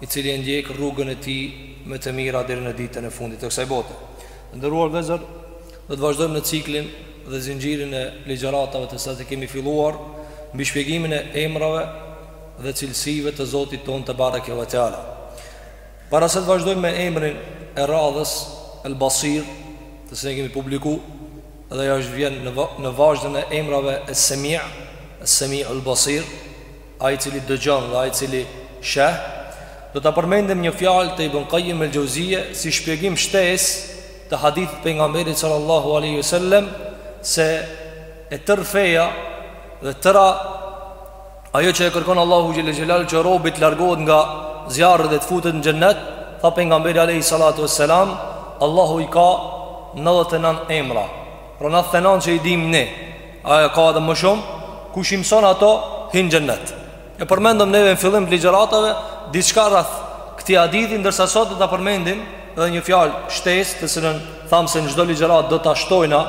i cili e ndjek rrugën e tij me të mira deri në ditën e fundit të kësaj bote. Të nderuar vëllezër, do të vazhdojmë në ciklin dhe zinxhirin e ligjëratave të cilat i kemi filluar mbi shpjegimin e emrave dhe cilësive të Zotit tonë tebareke ve teala. Para se të vazhdojmë me emrin e radhës El Basir, të cilin e kemi publiku dhe ja është vjen në vazhdën e emrave Es-Semi, Es-Semiu El Basir, Ai i cili dëgjon dhe ai i cili sheh, do ta përmendim një fjalë të Ibn Qayim el-Jauziyyë si shpjegim shtesë të hadithit të pejgamberit sallallahu alaihi wasallam se e tërë feja dhe tëra ajo që e kërkon Allahu xhel-le xhelaluhu që robi të largohet nga zjarri dhe të futet në xhennet, tha pejgamberi alaihi salatu wasalam, Allahu i ka 99 emra. Pra 99 që i dim ne Ai i ka edhe më shumë Kush i mëson ato hin n'xhennet E përmendëm neve në fillim të ligjëratave Diçka rreth këtij hadithi Ndërsa sot do ta përmendim Edhe një fjalë shtesë Të cilën thamë se në çdo ligjëratë Do ta shtojna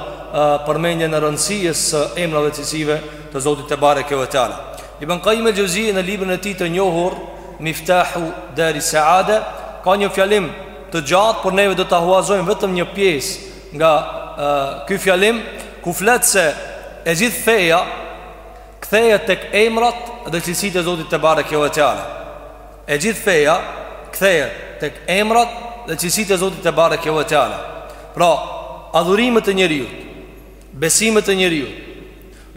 përmendjen e rëndësisë Së emrave dhe cilësive Të Zotit tebareke ve teala Ibn Qayim el-Jauziyy në librin e tij të njohur Miftahu Dari Seade Ka një fjalim të gjatë Por neve do ta huazojmë vetëm një pjesë Nga ky fjalim ku flet se e gjithë feja kthehet tek emrat dhe cilësitë e Zotit tebareke ve teala. E gjithë feja kthehet tek emrat dhe cilësitë e Zotit tebareke ve teala. Pra, adhurimet e njeriut, besimet e njeriut,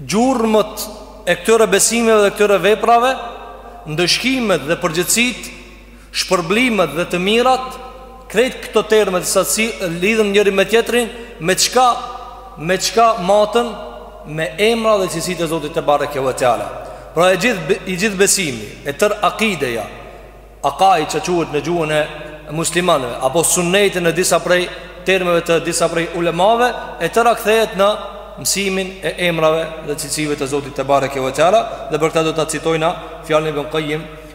gjurmët e këtyre besimeve dhe këtyre veprave, ndëshkimet dhe përgjegjësitë Shpërblimet dhe të mirat, krejt këto terme të cilat lidhen njëri me tjetrin, me çka me çka matën me emra dhe cilësitë e Zotit tebareke ve teala. Pra e gjithë i gjithë besimi, e tër akideja, akaid që quhet në gjuhën e muslimanëve apo sunneti në disa prej termeve të disa prej ulemave, e tëra kthehet në mësimin e emrave dhe cilësive të Zotit tebareke ve teala dhe për këtë do ta citojna fjalën e Ibn Qayyim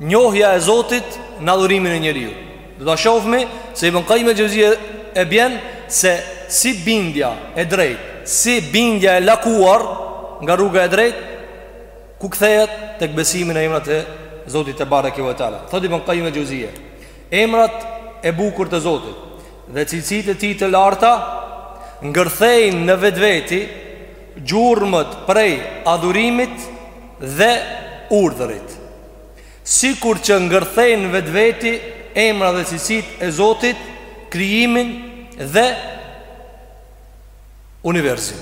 Njohja e Zotit në adhurimin e njeriut. Do ta shohmi se Ibn Qayyim el-Jauziyy e bjen se si bindja e drejtë, si bindja e lakuar nga rruga e drejtë ku kthehet tek besimi në emrat e Zotit tebareke ve teala. Thotë Ibn Qayyim el-Jauziyy, emrat e bukur të Zotit dhe cilësitë e tij të larta ngërthejnë në vetveti gjurmët prej adhurimit dhe urdhërit, sikur që ngërthejnë vetveti emrat dhe cilësitë e Zotit, krijimin dhe universin.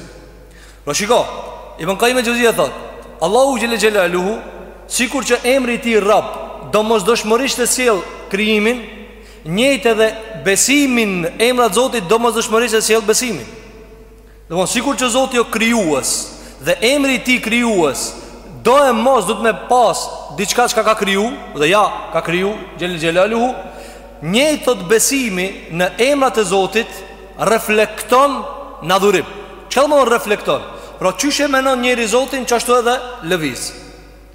Pra shiko, Ibn Qayyim al-Jauziyja thotë, Allahu xhelle xhelaluhu, sikur që emri i tij Rabb domosdoshmërisht e sjell krijimin, njëjtë edhe besimi në emrat e Zotit domosdoshmërisht e sjell besimin. Domthon sikur që Zoti o krijues dhe emri i tij krijues do e mos duhet me pas diçka çka ka kriju dhe ja ka kriju xhelle xhelaluhu njëjtë thot besimi në emrat e Zotit reflekton në adhurim. Çka domethënë reflekton? Pra qysh e menon njëri Zotin, qashtu edhe lëviz.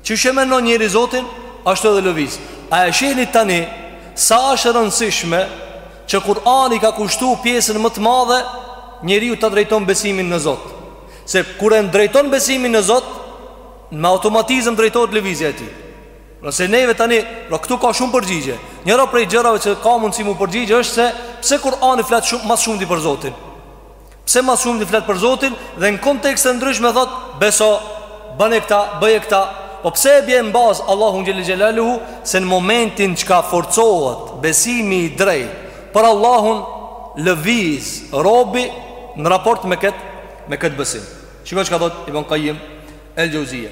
Qysh e menon njeri Zotin, ashtu edhe lëviz. A e shihni tani sa është e rëndësishme që Kur'ani i ka kushtu pjesën më të madhe njeriu ta drejton besimin në Zot. Se kur e drejton besimin në Zot, me automatizëm drejtohet lëvizja e tij. Nëse neve tani, pra këtu ka shumë përgjigje. Njëra prej gjërave që ka mundësi mu përgjigje është se pse Kur'ani flet shumë më shumti për Zotin. Pse ma shumti flet për Zotin Dhe në kontekste të ndryshme thot Beso, bane këta, bëje këta Po pse e bje në bazë Allahu xhelle xhelaluhu Se në momentin çka forcohet Besimi i drejt Për Allahun lëviz Robi në raport me këtë Me këtë besim Shiko çka thot Ibn Kajim El Xhozije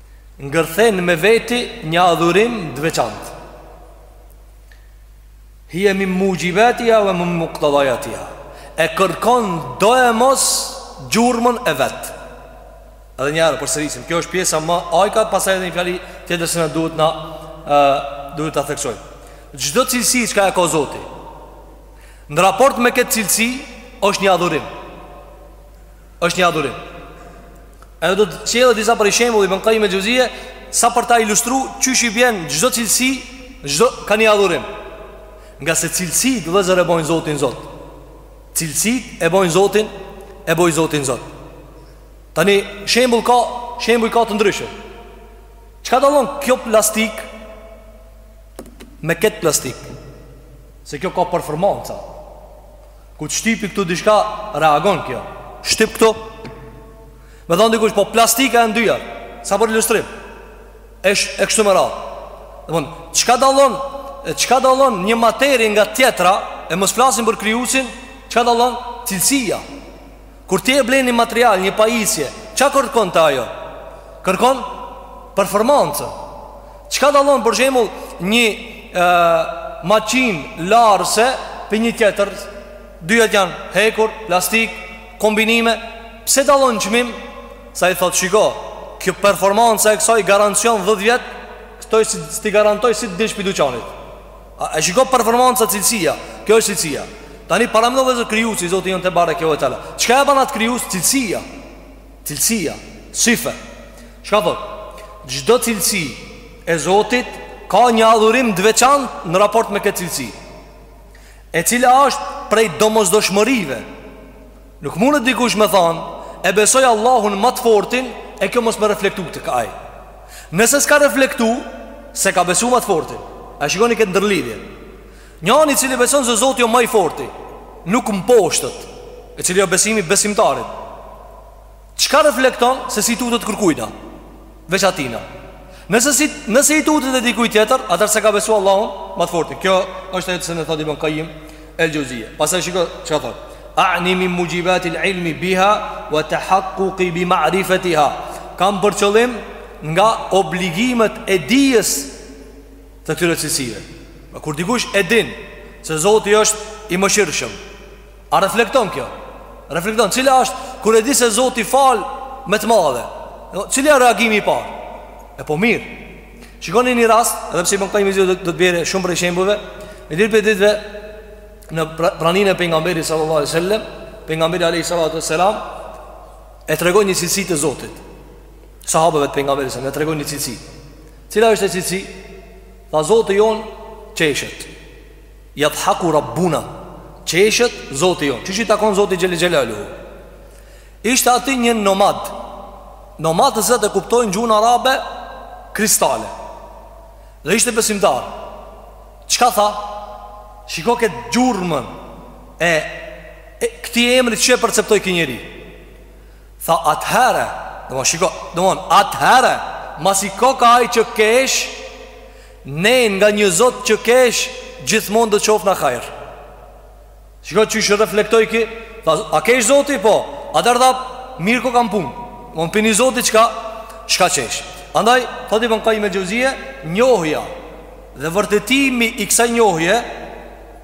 Ngërthen me veti një adhurim të veçant Hije min muxhibatiha ve muktedajatiha E kërkon do e mos gjurmën e vet Edhe një herë përsërisim Kjo është pjesa më ajka Pastaj edhe një fjali tjetër se na duhet, na duhet ta theksojmë Çdo cilësi çka e ka zoti Në raport me këtë cilësi është një adhurim është një adhurim. Edhe do të sjellë disa prej shembujve Ibn Qayyim el-Jauziyja sa për ta ilustruar qysh i vjen çdo cilësi, do ka një adhurim. Ngase cilësitë vllezër e bojnë Zotin Zot. Cilësitë e bojnë Zotin, e bojnë Zotin Zot. Tani shembull ka, shembull ka të ndryshëm. Çka dallon kjo plastik me këtë plastik? Se kjo ka performanca. Kur të shtypi këtu diçka Reagon kjo Shtyp këtu Me thon dikush po plastika e ndyja Sa për ilustrim E, e kështu me radhë Domthon Çka dallon Çka dallon një materie nga tjetra E mos flasim për krijuesin Çka dallon Cilësia Kur ti e blen një material, një pajisje, çka kërkon te ajo? Kërkon performancë. Çka dallon për shembull një ë makinë larëse pi një tjetër? Dyjet janë hekur, plastik, kombinime. Pse dallon çmim? Se ai thot shiko, kjo performanca e kësaj garancion 10 vjet, kësoj s'ti garantoj si të dilsh pi duqanit. A e shiko performanca cilësia? Kjo është cilësia. Tani paramendo, vetë krijuesi, Zoti jon tebareke ve teala. Çka e bën atë krijues? Cilësia. Cilësia, sifa. Çka thot? Çdo cilësi e Zotit ka një adhurim të veçantë në raport me këtë cilësi. E cila është prej domosdoshmërive. Nuk mundet dikush me thanë, e besoj Allahun më të fortin, e kjo mos me reflektu tek ai. Nëse s'ka reflektu, s'e ka besu më të fortin. A shikoni këtë ndërlidhje. Njeni cili beson se Zoti o më i forti, nuk mposhtet, e cili o besimi i besimtarit. Çka reflekton se s'i tutet kërkujna Veç atina Nëse, si, nëse i tutet dikuj tjetër Atëherë s'e ka besu Allahun Më të fortin Kjo është e dëse na thot Ibn Kajim El Xhevzije Pastaj shiko çka thot A'ni min mujibatil ilmi biha Wat-tehakkuki bi ma'rifetiha Kam për qëllim nga obligimet e dijes Të këtyre cilësive Kur dikush e din Se Zoti është i mëshirëshëm A reflekton kjo? Reflekton, cila është kur e di se Zoti fal me të madhe? Cili është reagimi i parë? E po mirë. Shikoni një rast, edhe pse Ibn Qayyim do të bjerë shumë prej shembujve, një ditë prej ditëve në pra-, praninë e pejgamberit sallallahu alajhi wasallam, pejgamberi alayhi salatu wasalam e tregon një cilësi të Zotit. Sahabëve të pejgamberit sallallahu alajhi wasallam e tregon një cilësi. Cila është ajo cilësi? Tha Zoti jon qeshet. Yadhaku Rabbuna Qeshet Zoti jonë Qysh i takon Zotit Xhelle Xhelaluhu Ishte aty një nomad Nomad të cilët e kuptojnë gjuhën arabe Kristale Dhe ishte besimtar Çka tha? Shiko këtë gjurmën e, e këtij emrit si e perceptoj ky njeri Tha atëhere Domethënë shiko Domethënë atëhere Masi koka ai që kesh Ne nga një zot që kesh gjithmon do çojë në hajr Shiko qysh reflektoj ky tha, A kesh zoti po Atëherë tha mirë ko kam punë Me një zot çka Çka qesh Andaj thot Ibn Kajim el Xhevzije Njohja Dhe vërtetimi i kësaj njohje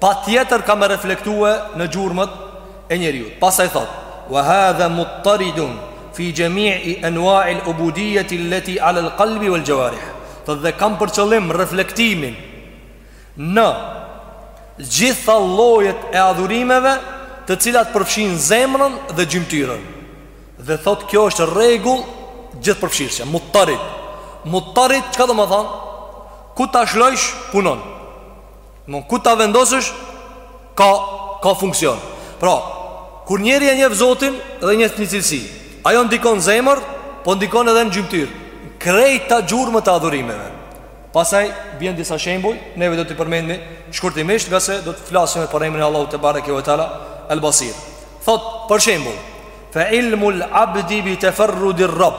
Patjetër ka me reflektue në gjurmët e njeriut Pasaj thot Wa hadhe muttaridun Fi xhemii enuail ubudijet il-leti alel kalbi vel xhevarih të dhe kam për qëllim reflektimin në gjitha llojet e adhurimeve të cilat përfshijnë zemrën dhe gjymtyrën. Dhe thotë kjo është rregull gjithëpërfshirëse, mutarit. Mutarit çka do me thanë? Ku ta shlojsh punon. Mon ku ta vendosësh ka ka funksion. Pra, kur njeri e njef Zotin dhe njef një cilësi, ajo ndikon n'zemër, po ndikon edhe në gjymtyrë. Krejta gjurmët e adhurimeve. Pastaj bjen disa shembuj, neve do t'i përmendmi shkurtimisht, ngase do të flasim edhe për emrin e Allahut tebareke ve teala El Basir. Thotë, për shembull, fe ilmul abdi bi teferrudi rabb.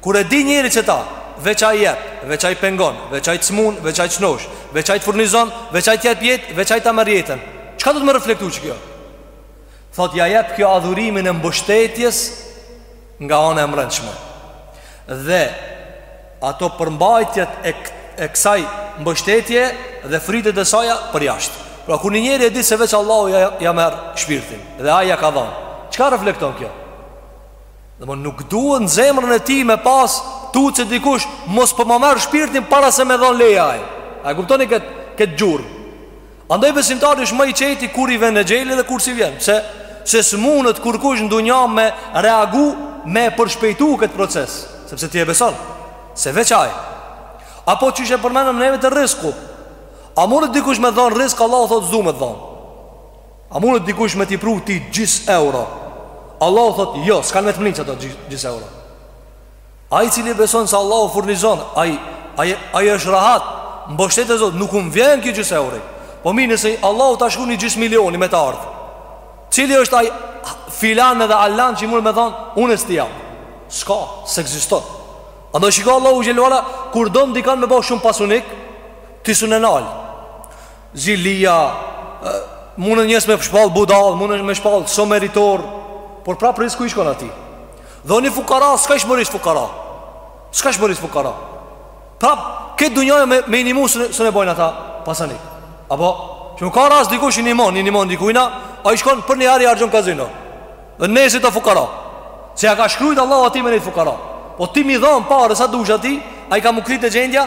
Kur e di njeri që ta, veç ai jep, veç ai pengon, veç ai t'smun, veç ai t'shnosh, veç ai të furnizon, veç ai të jep jetë, veç ai ta merr jetën. Çka do të me reflektu qikjo? Thotë ja jep kjo adhurimin e mbështetjes nga ana e mbrendshme. Dhe ato përmbajtjet e, e kësaj mbështetje dhe frytet e saja përjashtë. Pra kur një njeri e di se veç Allahu ja, ja merr shpirtin dhe ai ja ka dhanë. Çka reflekton kjo? Dhe më nuk duhet në zemrën e tij me pas tutë që dikush mos po po ma merr shpirtin para se me dhonë leje ai A e kuptoni këtë kët gjurmë Andaj besimtari është më i qeti kur i ven exheli dhe kur s'i vjen Se, se s'mundet kurkush në dunja me reagu me përshpejtu këtë proces Sepse ti e beson Se veç ai Apo qysh e përmendëm neve te rrisku A mundet dikush me t'dhonë rrisk Allahu thotë s'du me t'dhonë A mundet dikush me t'i pru ti gjys euro Allahu thotë jo, s'kan me të mrri qato gjys euro Ai i cili beson se Allahu furnizon Ai, ai, ai është rahat Mbështet te Zoti, nuk mun vjen kjo gjys euro Po mi nëse Allahu ta shkru një gjys milioni me të ardhë Cili është ai filan edhe allan që i mundet me thonë Unë e s't'i jap S'ka, s'ekziston A do shiko Allahu xhel-le ve ala Kur do më dikan me bo shumë pasanik Ti s'un e nal Zilia, mundën njerëz me shpallë budallë, mundën me shpallë se meritor, por prapë rrisku i shkon atij. Dhe një fukara, s'ka ishë mërisë fukara, s'ka ishë mërisë fukara. Prapë, krejt dunjaja me, me inimu s', s'un e bojnë ata pasanik. Apo, që më ka rast dikush një milion, një milion dikujna, ai shkon për një orë i harxhon kazino. Dhe nesër është fukara. Se ja ka shkrujt Allahu atij me një fukara. Po ti m'i dhonë pare, sa dush atij, ai ka me u kthy te gjendja,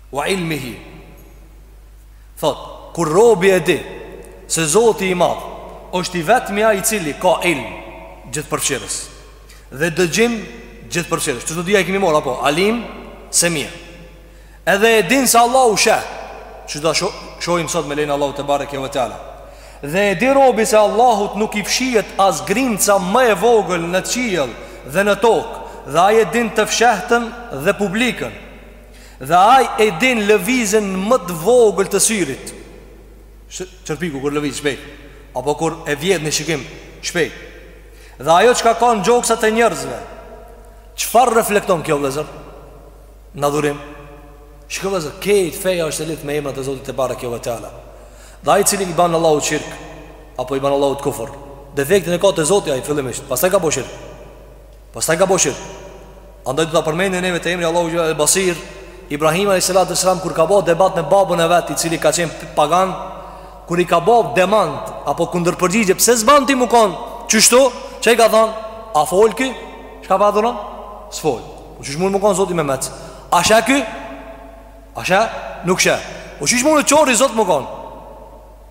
Wa ilmihi. Thot, kur robi e di Se zoti i madh është i vetmi ai i cili ka ilm Gjithë përfshirës Dhe dëgjim gjithë përfshirës Që të dyja i kemi marr, apo, Alim Semi Edhe e din se Allahu sheh Që do shohim sot me lejnë Allahut tebareke ve teala Dhe e di robi se Allahut nuk i fshihet as grimca më e vogël në qiell dhe në tokë Dhe ai e din të fshehtën dhe publikën Dhe ai e din lëvizjen më të vogël të syrit. Çerpiku kur lëviz shpejt, apo kur e vjedh një shikim shpejt. Dhe ajo çka ka në gjoksat e njerëzve, çfarë reflekton kjo vëllezër? Në adhurim. Shiko vëllezër, kejt feja është e lidht me emrat e Zotit tebareke ve teala. Dhe ai i cili i ban Allahut shirk apo i ban Allahut kufër, defektin e ka te Zoti ai fillimisht, pastaj ka bo shirk. Pastaj ka bo shirk. Andaj do ta përmendim neve te emri Allahut al-Basir. Ibrahim alejhi salatu ve selam kur ka bo debat me babën e vet, i cili ka qen pagan, kur i ka bo demant apo kundërpërgjigje, pse s'ban ti me kon qështu, ça i ka thon, a fol ky çka pa adhuron? S'fol. Po qysh mun me kon Zoti memec? A sheh ky? A sheh? Nuk sheh. Po qysh mund qorri Zot me kon?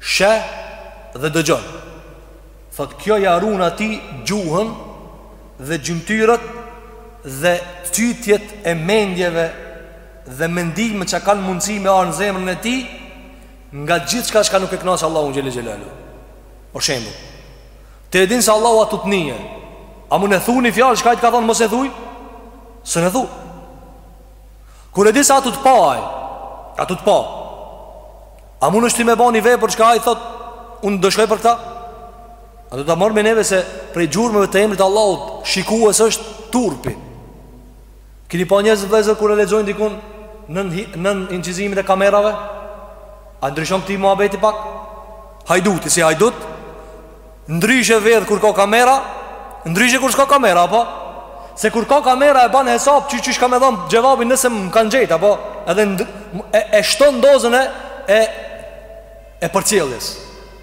sheh dhe dëgjon. Thot kjo ja run atij gjuhën dhe gjymtyrët dhe cytjet e mendjeve dhe mendime që kanë mundësi me ardh në zemrën e tij nga gjithçka çka nuk e knaq Allahun xhel-le xhelaluhu për shembull ti e din se Allahu a tu t'ni a mun e thu një fjalë çka ai të ka thonë mos e thuj s'mun e thu kur e din se a tu t'pa ai a tu t'pa A mun tash ti me ba ni vepër çka ai thot Unë t'dëshkoj për këta A do ta marrmi neve se Prej gjurmeve të emrit të Allahut Shikues është turpi Kini pa njerëzit vllezër kur e lezojnë dikun Nën, nën inçizimin e kamerave A ndryshon këtij muhabeti pak Hajduti si hajdut Ndryshe vedh kur ka kamera Ndryshe kur s'ka kamera, apo? Se kur ka kamera e banë hesap Qysh kam me dhan xhevapin nëse më kanë gjetë, apo? Edhe e, e shton dozën e E, e përcjelljes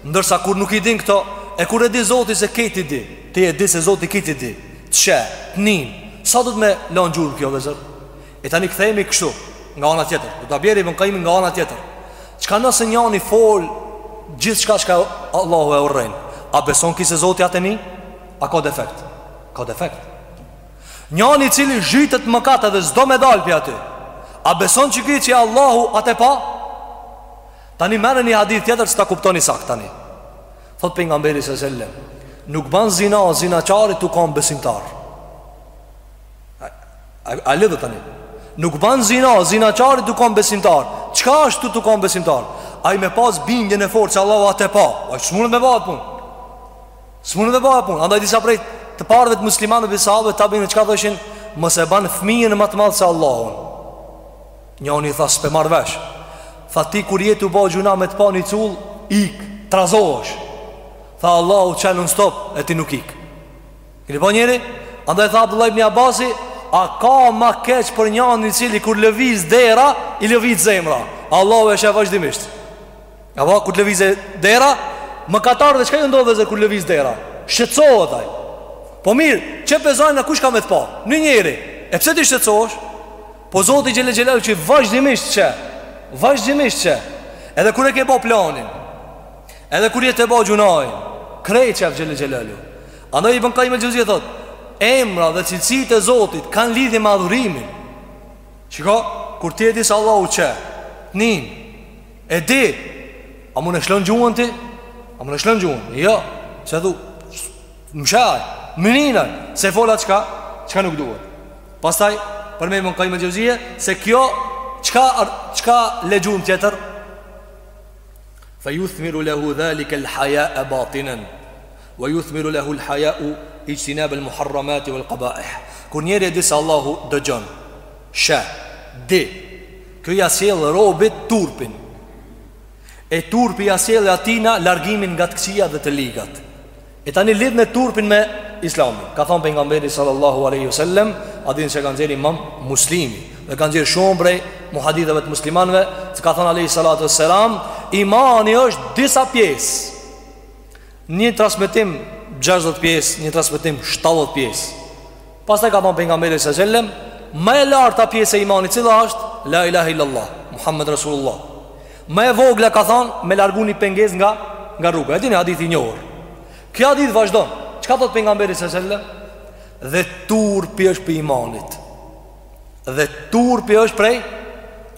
Ndërsa kur nuk i din këto E kur e di zoti se kejt i di Ti e di se zoti kejt i di Të sheh, të nin Sa duhet me lanë gjurmë kjo vllezër? E tani kthemi kështu, nga ana tjetër. Do ta bjerë Ibn Qayyim nga ana tjetër. Çka nëse njani fol gjithçka çka Allahu e urren, a beson ky se Zoti a te ni? A ka defekt? Ka defekt. Njani i cili zhytet n'mkate dhe s'do me dal pi aty. A beson që ky që Allahu a te pa? Tani merrni një hadith tjetër që ta kuptoni saktë tani. Thot pejgamberi sallallahu alajhi wasallam, nuk ban zina zinaçari tu kon besimtar. A lidhe tani Nuk ban zina zinaqari tu kon besimtar Qka është tu kon besimtar? Ai me pas bindjen e fortë që Allahu asht te pa Ai s'mundet me ba atë punë S'mundet me ba atë punë Andaj disa prej të parëve të muslimanëve sahabëve tabiinëve qka thojshin Mos e ban fëmijën ma të madh se Allahun Njoni i tha s'pe marr vesh Tha ti kur je tu ba gjunah me të pa një cull Ik, trazohësh Tha Allahu t'sheh non stop e ti nuk ik Keni pa njëri? Andaj tha Abdullah ibn Abasi, a ka ma keq për njanin i cili kur lëviz dera, i lëviz zemra. Allahu e sheh vazhdimisht. A, kur lëviz dera, mëkatarit dhe qka ju ndodh zemrës kur lëviz dera? Shqetsohet aj. Po mirë, qe pe zajmë kush ka me të pa? Një njëri. E pse ti shqetsohesh? Po Zoti Xhele Xheluhu t'sheh vazhdimisht t'sheh, vazhdimisht t'sheh, edhe kur e ke ba planin, edhe kur je te ba gjunahin, krejt t'sheh Xhele Xheluhu. Andaj Ibn Qayyim al-Jauziyja thot, emra dhe cilësitë e Zotit kanë lidhje me adhurimin. Shiko, kur ti e di se Allahu t'sheh, t'nin, e di, a mun e lshon gjuhën ti? A mun e lshon gjuhën? Jo, se thu, m'sheh ai, më nin ai, se fola çka, çka nuk duhet. Pastaj, përmend Ibn Qayyim al-Jauziyja, se kjo, çka, çka le gjurmë tjetër? Fa yuthmiru lehu dhalike l'haja e batinen, Wa yuthmiru lehu l'haja'u ijtinab al-muharramati wal qaba'ih. Kur njeri e di se Allahu dëgjon, sheh, di, kjo ia sjell robit turpin. E turpi ia sjell atina largimin nga të këqijat dhe të ligat. E tani lidhne turpin me Islamin. Ka thënë pejgamberi sallallahu alaihi wasallam, hadithin që e ka nxjerrë Imam Muslimi dhe e kanë nxjerrë shumë prej muhadithëve të muslimanëve, se ka thënë alaihi salatu wassalam, imani është disa pjesë. Një transmetim 60 pjesë, një transmetim 70 pjesë. Pastaj ka thënë pejgamberi alejhi selam, më e larta pjesë e imanit cila është la ilaha illallah, Muhammed rasulullah. Më e vogla ka thënë me largu një pengesë nga nga rruga. E dini hadith i njohur. Ky hadith vazhdon. Çka thot pejgamberi alejhi selam? Dhe turpi është prej imanit. Dhe turpi është prej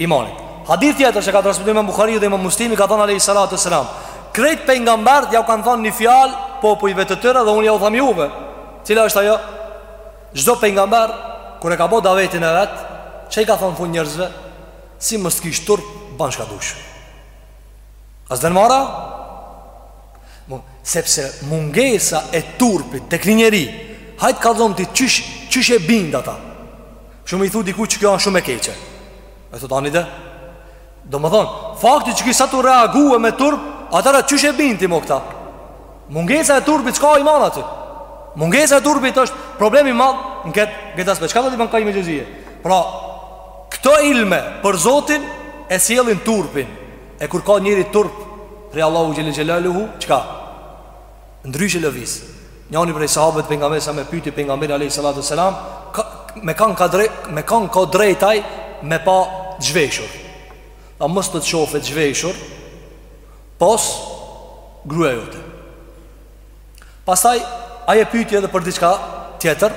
imanit Hadith tjetër që ka transmetu imam Bukhari dhe imam muslimi ka thonë Alejhi Salatu Selam Krejt pejgamberët ja u kanë thonë një fjalë popujve të tyre dhe unë ja u tham juve Cila është ajo? Çdo pejgamber kur e ka bo davetin e vet Ça i ka thonë n'fund njërzve? Si mos kish turp, ban shka dush A s't'vjen marre? Sepse mungesa e turpit tek një njeri Hajt kallxom ti qysh, qysh e bind ata Shumë i thu dikujt që kjo asht shumë e keqe E thot ani de Do me thonë Fakti që ky s'a tu reagu me turp Atëherë qysh e bind ti mo këta Mungesa e turpit, s'ka iman aty. Mungesa e turpit është problem i madh në këtë këtë aspekt. Çka thotë Ibn Kajim Xhevzije? Pra, këto ilme për Zotin e sjellin turpin. E kur ka njeri turp prej Allahu xhele xhelaluhu, çka? Ndryshe lëviz. Njëri prej sahabëve të pejgamberit alejhi selam e pyeti pejgamberin alejhi salatu ve selam, me kanë ka drejt, me kanë ka drejt ai me pa t'zhveshur. Tha mos të shohë të zhveshur pos gruaja jote. Pastaj ai e pyeti edhe për diçka tjetër.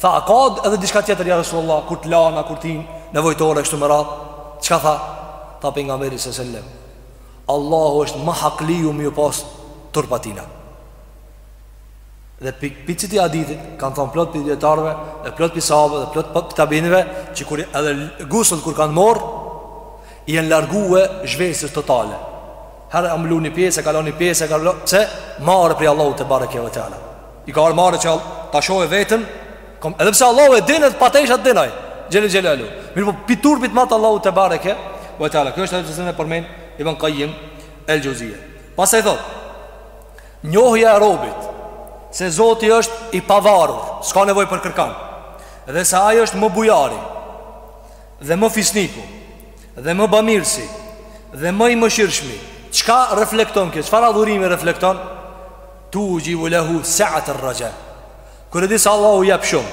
Tha, a ka edhe diçka tjetër ja Resulullah, kur të lahna, kur t'hin nevojtore kështu me radhë? Çka tha? Tha pejgamberi sallallahu alajhi wasallam, Allahu është ma hakliu me ia pas turp Atij na. Dhe pi qitij hadithit kanë thon plot pi dietarëve, e plot pi sahabëve, dhe plot pi tabinëve, që kur edhe gusul kur kanë marr, i janë largue zhveshjes totale. Herë e ka mlu ni pjesë, e ka la një pjesë, e ka la, pse? Marre prej Allahut tebareke ve teala. I ka ardh marre që ta shohë veten, kom edhe pse Allahu e din pa tesha, din Ai. Xhele xhelaluhu. Mirëpo pi turpit t'madh t'Allahut tebareke ve teala. Kjo është ajo që na e përmend Ibn Kajim el-Xhevzije. Pastaj thotë Njohja e robit se Zoti është i pavarur, s'ka nevojë për kërkan, dhe se Ai është më bujari dhe më fisniku dhe më bamirësi dhe më i mëshirshmi. Çka reflekton kjo? Çfarë adhurimi reflekton? Tuxhibu lehu seate rraxha. Kur e di se Allahu jep shumë,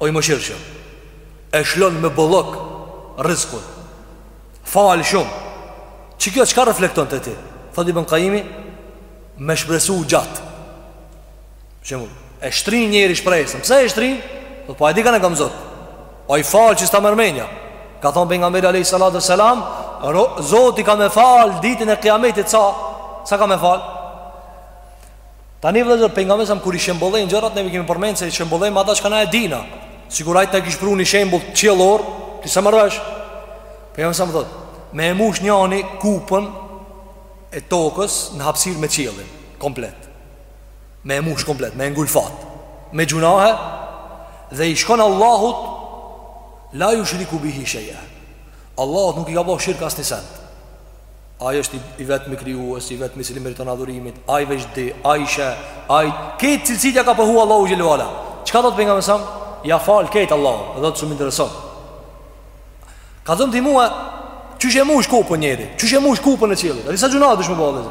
o i mëshirshëm, e shlon me bollok rrizkun. Fal shumë Qikjo çka reflekton te ti Thot Ibn Kajimi Me shpresu gjatë Shembull E shtrin njeri shpresën Pse e shtrin Thot po e di kanë kam Zot Ai fal që s'ta merr menja Ka thonë pejgamberi alejhi salatu ve selam Zoti ka me fal ditën e kijametit sa Sa ka me fal Tani vëllezër pejgamberi alejhi selam kur i shembëllen gjërat neve, kemi përmend se i shembëllen me ata çka na e dina. Sikur ai ta kish pru një shembull qiellor, ti s'e merr vesh. Pejgamberi alejhi selam thot, me e mush njani kupën e tokës në hapësirë me qiellin komplet. Me e mush komplet, me e ngulfat. Me gjunahe dhe i shkon Allahut la jushriku bihi shej'a. Allahut nuk i ka bërë shirk asnjë send. Ai është i vetmi krijues, i vetmi i meriton adhurimin. Ai veç di, ai she, ai ke cilësitë ja ka pohu Allahu xhelalu ala. Çka do të bëjmë sa? Ja fal këtë Allahu, do të shumë intereson. Ka dhënë ti mua çu je mush kopën njëri, çu je mush kopën e qiellit. Ai sa gjuna do të shumë bëhet.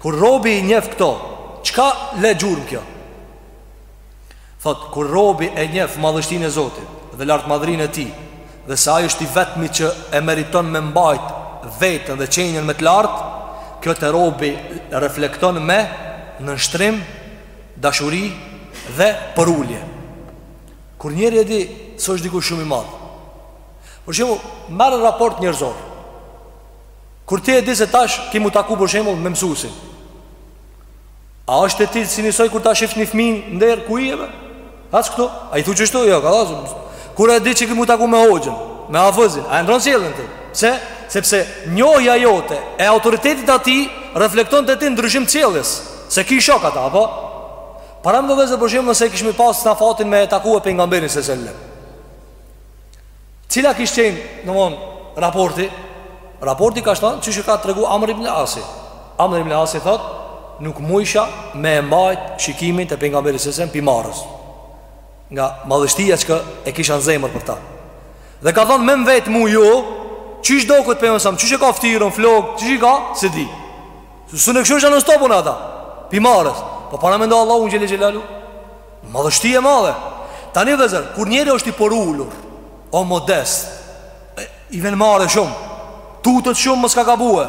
Kur robi i njef këto Çka le gjurmë kjo Thotë, kur robi e njef madhështinë e Zotit Dhe lartmadhërinë e tij Dhe se ai është i vetmi që e meriton me mbajt Veten dhe qenjen më të lartë Kjo te robi reflekton me Nënshtrim Dashuri dhe përulje Kur njeri e di Se është dikush shumë i madh Për shembull, merr raport njerëzor Kur ti e di se tash ki mu taku për shembull me mësuesin. A është te ti si njësoj kur ta shifsh një fëmijë nder ku i jeve? Ashtu. A i thu qështu jo, ka thasë. Kur e di që ki mu taku me hoxhën, me hafëzin, a e ndron sjelljen ti? Pse? Sepse njohja jote e autoritetit të tij reflekton te ti ndryshim të sjelljes. S'e ki shok ata, apo? Paramendo vllezër për shembull se kishmi pas na fatin me takue pejgamberin sallallahu alajhi wasallam. Cila kish qenë, domethon, raporti? Raporti kish kanë, qysh ka tregu Amr ibn Asi. Amr ibn Asi thotë, nuk mujsha me e mbajt shikimin te pejgamberi sësem pi marres. Nga madhështia që e kisha në zemër për ta. Dhe ka thonë, me më vet mu jo, qysh doket pejgamberi sësem, qysh e ka fytyrën, flokët, qysh i ka, s'e di. S'un e kqyrsha non-stop unë ata, pi marres. Po paramendo Allahun xhele xhelaluhu. Madhështi e madhe Tani vllezër, kur njeri është i përulur O modest I vjen marre shumë Tutet shumë mos ka gabue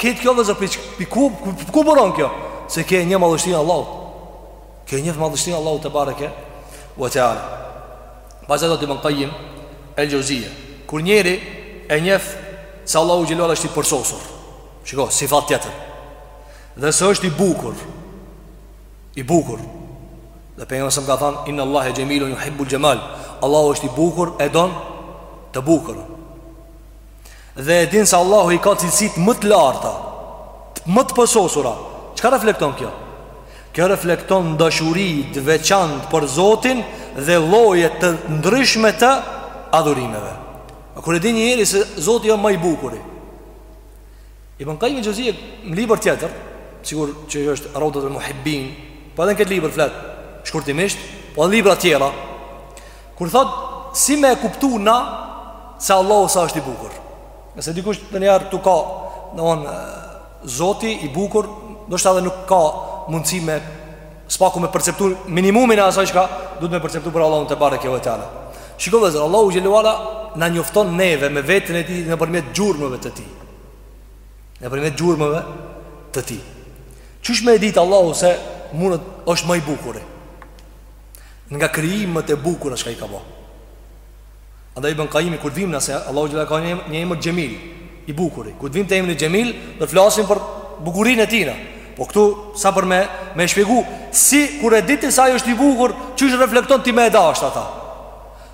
Krejt kjo vllezër, pi ku, ku buron kjo Se e njef madhështinë e Allahut Që e njef madhështinë e Allahut tebareke ve teala Pastaj thotë Ibn Kajim El Xhevzije Kur njeri e njef Se Allahu xhele ve ala është i përsosur Shiko, sifat tjetër Dhe se është i bukur I bukur Dhe pejgamberi sësem ka thanë Inne Allahe xhemilun juhibbul xhemal Allahu është i bukur e don të bukur Dhe e din se Allahu i ka cilësitë më të larta Më të përsosura Çka reflekton kjo? Kjo reflekton dashuri të veçantë për Zotin Dhe lloje të ndryshme të adhurimeve Kur e din njeri se Zoti është më i bukuri Ibn Qayyim al-Jawziyya në libër tjetër, sikur që është Rawdat al-Muhibbin, po edhe në këtë libër flet shkurtimisht, po edhe libra të tjera, kur thotë si me e kuptu na se Allahu sa është i bukur. Nëse dikush të njëherë tu ka, domthon Zoti i bukur, ndoshta edhe nuk ka mundësi më së paku me perceptu minimumin e asaj çka duhet me perceptu për Allahun tebareke ve teala. Shiko vllezër, Allahu xhele ve ala na njofton neve me veten e tij nëpërmjet gjurmëve të tij. Nëpërmjet gjurmëve të tij Qysh me e dit Allahu se mund është ma i bukuri Nga krijimet e bukura çka i ka bo Andaj Ibn Kajimi kur vim na se Allahu xhele ka një, një emër Xhemil I bukuri Kur vim te emri Xhemil do t'flasim për bukurinë e tij Po këtu sa për me, me shpjegu Si kur e di se ai është i bukur Qysh reflekton ti me e dasht ata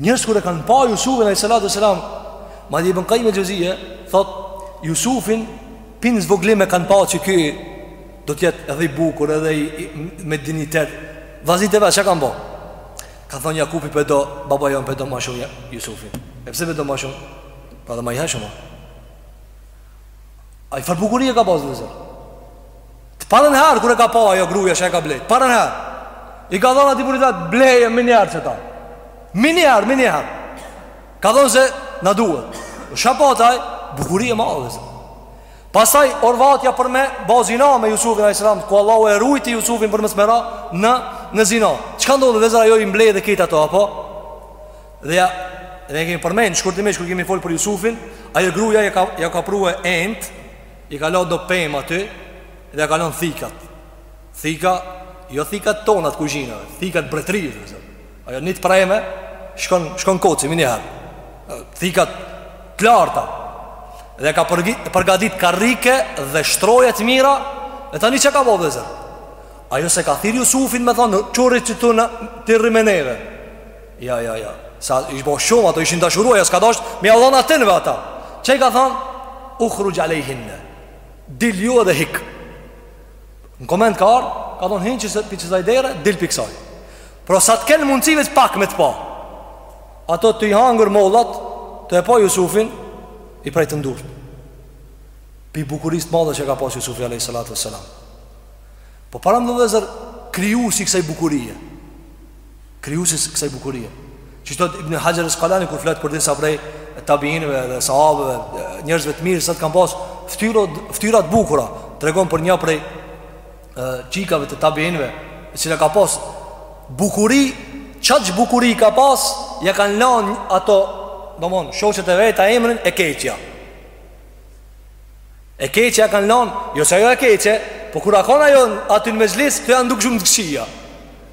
Njerëz kur e kanë pa Jusufin a.s. Madje Ibn Kajim el Xhevzije Thot Jusufin Pi n'vogli e kanë pa që ky Do t'jetë edhe i bukur edhe i, i, me dignitet Vllaznit e vet çka kanë bo Kanë thonë Jakupi pe do Baba jonë pe do ma shumë Jusufin E pse pe do ma shumë Pra edhe ma i hijshëm Ai far bukurie ka pas vllezër. Të parën herë kur e ka pa ajo gruaja që e ka blejt. Parën herë. I ka thonë atij burrit ta bleje menjëherë qeta. Menjëherë, menjëherë. Ka thonë se na duhet. U shapataj bukuri e madhe vllezër. Pastaj orvatja për me ba zina me Jusufin alayhis salam, ku Allahu e ruajti Jusufin për mos me ra në në zina. Çka ndodhi vllezër ajo i mbledh krejt ato apo? Dhe ja, dhe e kemi përmend shkurtimisht kur kemi fol për Jusufin, ajo gruaja ja ka ja ka pru enët, i ka lënë do pemë aty dhe ja ka lënë thikat. Thika, jo thikat tona të kuzhinave, thikat e mbretërisë, do të thotë. Ajo ni t'preme, shkon shkon koci menjëherë. Thikat të larta. Dhe ka përgatit karrike dhe shtroje të mira, e tani çka ka bo vllezër? Ajo s'e ka thirr Jusufin me thonë, që rri ti qitu, rri me neve. Ja, ja, ja Se ish bo shumë, ato ishin dashuru Ajo s'ka dasht me ja lon atynve ata Çka i ka than Ukhruxh alejhinne Dilju edhe hik Në koment ka ardh Ka thonë hin qe se pi qësaj dere Dil pi kësaj Pra sa të kenë mundësi veç pak me të pa Ato tu i hangër mollat Tu e pa Jusufin I prejtën durt Prej bukurisë t'madhe që ka pas Jusufi a.s. Po pra vllezër Krijuesi i kësaj bukurie krijuesi i kësaj bukurie. Qysh thotë Ibn Haxher Askalani, kur flet për disa prej tabiinëve dhe sahabëve, njerëzve të mirë, se t'kanë pas ftyra t'bukura, tregon për një prej qikave të tabiinëve, e cila ka pas bukuri, qaq bukuri ka pas, ja kanë lanë ato, domon, shoqet e veta emrin e keqja. E keqja ja kanë lanë, jo se ajo e keqja, po kur o kon ajo aty në mexhlis, kto janë duk shumë të këqija.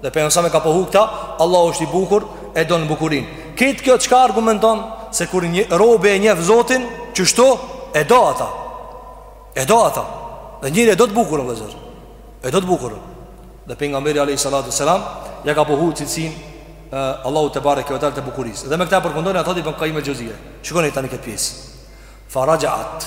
Dhe Pejgamberi a.s. ka pohu këta Allahu është i bukur e don bukurinë Këtë kjo çka argumenton Se kur robi e njef Zotin Qështu e do ata E do ata Dhe njeri e do të bukurën vëllezër E do të bukurën Dhe Pejgamberi a.s. Ja ka pohu cilësinë Allahut tebareke ve teala të bukurisë Dhe me këta përfundojmë thotë Ibn Kajjim el-Xhevzije Shikoni tani këtë pjesë Farajaat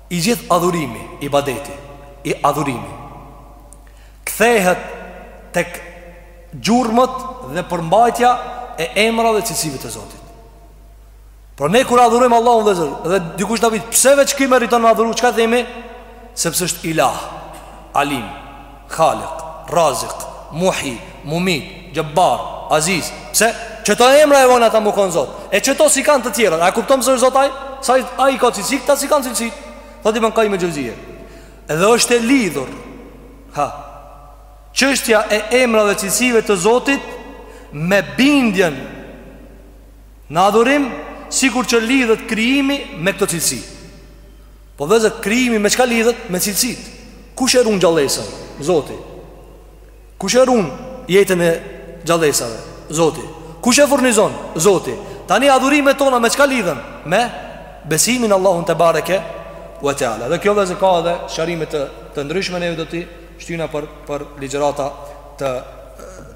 I gjithë adhurimi, ibadeti, i adhurimi, kthehet tek gjurmët dhe përmbajtja e emrave dhe cilësive të Zotit. Por ne kur adhurojmë Allahun vëllezër, dhe dikush na pyet pse veç ky meriton m'u adhuru, çka themi? Sepse është Ilah, Alim. Halik, Razik, Muhi, Mumit, Xhebbar, Aziz, pse qeto emra e bojnë ata m'u kon Zot. E qeto s'i kanë të tjerët. A kupton pse është Zot ai? Se ai ka cilësi, këta s'i kanë cilësi. Thotë Ibn Kajjim el-Xhevzije. Edhe është e lidhur. Ha. Çështja e emrave dhe cilësive të Zotit me bindjen në adhurim sikur që lidhet krijimi me këto cilësi. Po vëllezër, krijimi me çka lidhet? Me cilësitë. Kush e run gjallesën? Zoti. Kush e run jetën e gjallesave? Zoti. Kush e furnizon? Zoti. Tani adhurimet tona me çka lidhen? Me besimin Allahun tebareke ve teala. Dhe kjo vëllezër ka edhe sqarime të të ndryshme ne do t'i shtyjmë për për ligjërata të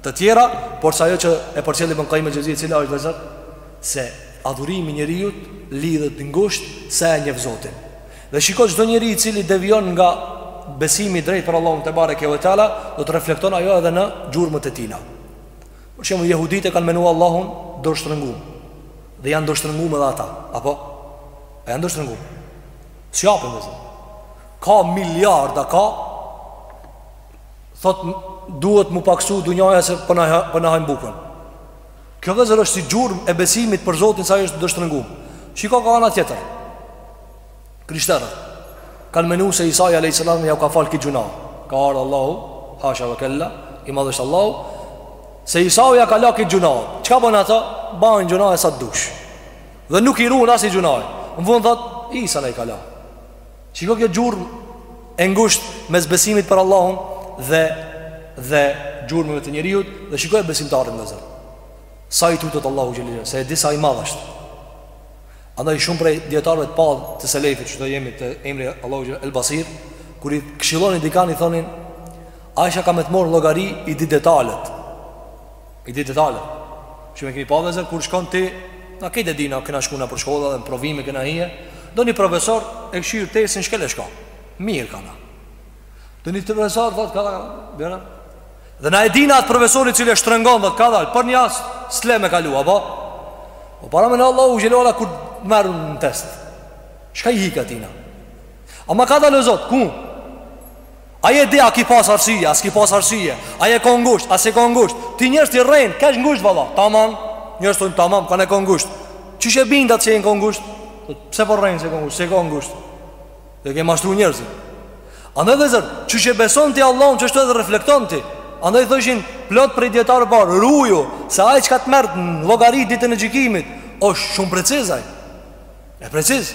të tjera, por se ajo që e përcjell Ibn Kajjim el-Xhevzi, cila është vëllezër se adhurimi i njeriut lidhet ngushtë sa e njeh Zotin. Dhe shiko çdo njeri i cili devijon nga besimi i drejtë për Allahun tebareke ve teala, do të reflekton ajo edhe në gjurmët e tina. Për shembull, jehuditë kanë menu Allahun dorështrëngum. Dhe janë dorështrëngum edhe ata, apo? A janë dorështrëngum? S'japin vëllezër. Ka miliarda, ka thot duhet m'u paksu dunjaja se po na po na hajnë bukën. Kjo vëllezër është si gjurmë e besimit për Zotin se është dorështrëngum. Shiko ka ana tjetër. Krishterët kanë menu se Isai alejhis selam ja u ka fal krejt gjynahet. Ka ardhur Allahu, hasha ve kella, i madh është Allahu. Se Isa u ja ka la krejt gjynahet. Çka bojnë ata? Ban gjynahe sa t'dush. Dhe nuk i run asnji gjynahi. Në fund thot Isa na i ka la. Shiko kjo gjurmë e ngushtë mes besimit për Allahun dhe dhe gjurmëve të njeriut dhe shikoje besimtarin vëllezër. Sa i tutet Allahut xhelle se e di sa i madh është. Andaj shumë prej dijetarëve të parë të selefit, që të jemi te emri Allahu xhelle El Basir, kur i këshillonin dikan i thonin, ai që ka me të marrë n'llogari i di detalet. I di detalet E kemi pa vëllezër kur shkon ti Na kejt e dina kena shku nëpër shkolla dhe në provime kena hi e ndonjë profesor e kshyr testin shkel e shko Mirë ka ndonjë profesor thot kadal Bjere Dhe na e dina atë profesor i cili e shtrëngon thot kadal Për një asi s'le me kalu apo O po paramendo Allahu xhelle ve ala kur merr në test Çka i hik atina Ama kadal o zot ku Ai e di a ki pas arsye a s'ki pas arsye a je kan ngusht a s'je kan ngusht ti njerzt i rren kesh ngusht valla tamam njerz thonë tamam kanë kan ngusht qysh e bind atë se je kan ngusht pse po rren se s'je kan ngusht s'je kan ngusht e ke mashtru njerzit andaj vëllezër qysh e beson ti Allahun qashtu edhe reflekton ti andaj thoshin plot prej dijetarve t'parë ruju se ai çka të merr n'llogari ditën e gjykimit osht shumë preciz ai e preciz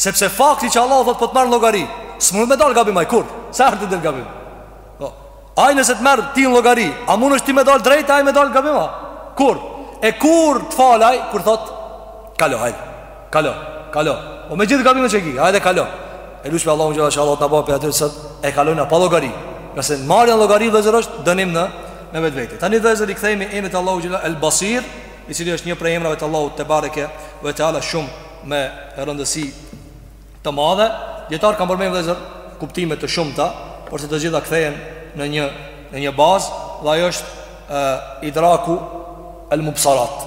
Sepse fakti që Allahu thotë po të marr në llogari, s'mund të dalë gabim ai kurrë. Sa herë ti del gabim? Po. Ai nëse të merr ti në llogari, a mundesh ti me dalë drejt ai me dalë gabim? Kurrë. E kur të fal ai kur thot kalo hajde. Kalo, kalo. O po me gjithë gabimin që ki, hajde kalo. E lusim Allahun xhelle ve ala të na bëjë prej atyre që e kalojnë pa llogari. Se marrja në llogari vëllezër osht dënim në në vetvete. Tani vëllezër i kthehemi emrit Allahut xhelle el Basir, i cili është një prej emrave të Allahut tebareke ve teala shumë me rëndësi të madhe. Dijetarët kanë përmendur vëllezër kuptime të shumta, porse të gjitha kthehen në një në një bazë dhe ajo është e, idraku el mubsarat.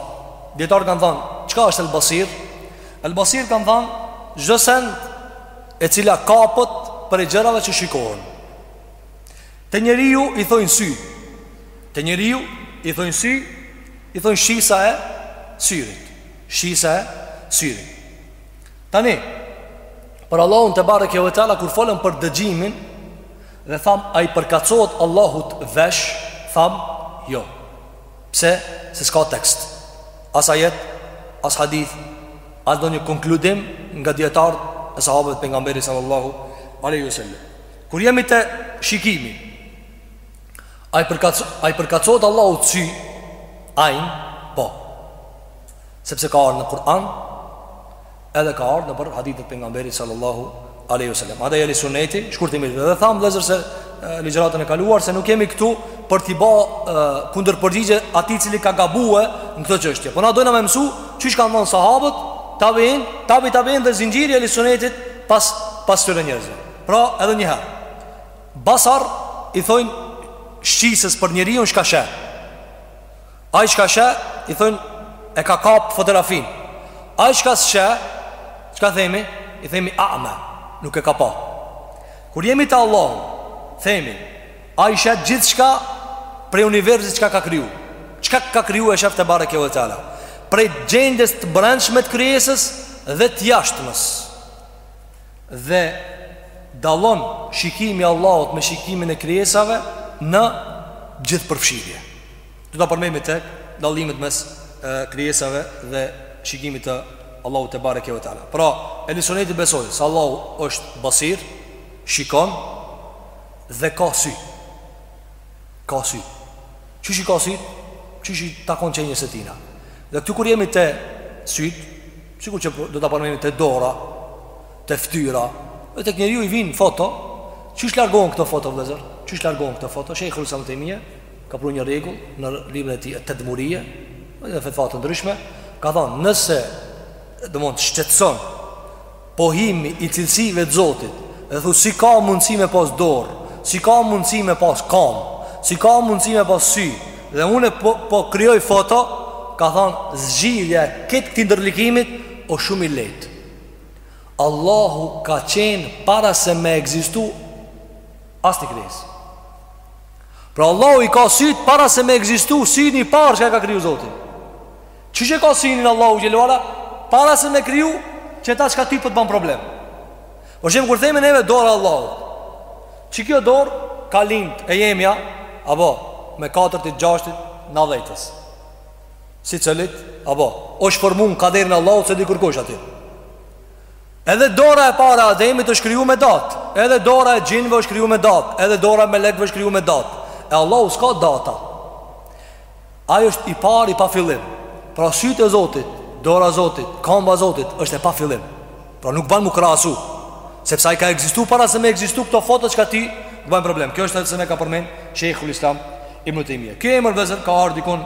Dijetarët kanë thënë, çka është el basir? El basir kanë thënë çdo send e cila kapet prej gjërave që shikohen. Te njeriu i thojnë sy Te njeriu i thojnë sy I thojnë shisa e syrit Shisa e syrit Tani Për Allahun tebareke ve teala Kur folëm për dëgjimin Dhe tham a i përkatësohet Allahut vesh Tham jo Pse se s'ka tekst As ajet As hadith As ndonjë konkludim Nga dijetarët E sahabët pejgamberi sallallahu alejhi ve sellem Kur jemi te shikimi A i përkatësohet Allahut sy Ajn Po Sepse ka ardhë në Kur'an Edhe ka ardhë nëpër hadithet pejgamberit sallallahu alejhi ve sellem Andaj ehli suneti, shkurtimisht Edhe thamë vëllezër se ligjëratën e kaluar Se nuk jemi këtu për t'i ba Kundërpërgjigje atij cili ka gabue Në këtë çështje Po na dojna me mësu Qysh kanë thanë sahabët Tabiin, tabi tabiin dhe zinxhiri i ehli sunetit Pas, pas tyre njerëz Pra edhe njëherë Basar i thojnë shqisës për njeriun çka sheh Ai çka sheh, i thojn e ka kap fotografin. Ai çka sheh, çka themi? I themi a'ma, nuk e ka pa. Kur jemi te Allahu, themi ai sheh gjithçka prej universit çka ka kriju. Çka ka kriju e shef tebareke ve teala. Prej gjendjes të brendshme të krijesës dhe të jashtmes. Dhe dallon shikimi i Allahut me shikimin e krijesave në gjithë përfshirje. Do ta përmenmi tek dallimet mes krijesave dhe shikimit të Allahut tebareke ve teala. Pra, ehli suneti besojnë se Allahu është basir, shikon dhe ka sy. Ka sy. Qysh i ka sy? Qysh i takon qenies e tina. Dhe këtu kur jemi te syt, sikur që do ta përmenmi te dora, te fytyra, dhe tek njeriu i vijn foto, qysh largohen këto foto vëllazër? Qysh largohen këto foto? Shejhul Islam Ibn Tejmije ka pru një rregull në librin e tij Et-Tedmurije, e në fetva të ndryshme, ka thonë nëse domon shqetëson pohimi i cilësive të Zotit, dhe thu si ka mundësi me pas dorë, si ka mundësi me pas kam, si ka mundësi me pas sy, dhe unë po po krijoj foto, ka thonë zgjidhja e kët këtij ndërlikimit o shumë i lehtë. Allahu ka qenë para se me ekzistu asnjë krijesë. Pra Allahu i ka sytë para se me egzistu Syni i parë çka e ka kriju Zoti Ky që ka synin Allahu xhele ve ala Para se me kriju Qeta çka ty po të ban problem Por që më kur themi neve dora Allahut Qikjo dorë ka lind e jemja Apo me katër të gjashtit nandhetës Secilit Apo O shë për mund kaderin Allahu që di kërkosh aty Edhe dora e parë e Ademit është kriju me datë, edhe dora e xhinëve është kriju me datë, edhe dora e melekëve është kriju me datë. E Allahu s'ka data. Ai është i parë i pafillim. Pra sytë e Zotit, dora e Zotit, kamba e Zotit është e pafillim. Pra nuk ban m'u krahasu, sepse ai ka ekzistu para se me ekzistu këto foto çka ty ban problem. Kjo është edhe se më ka përmend Sheikhul Islam Ibn Tejmije. Ky emër vëllezër ka ardh dikun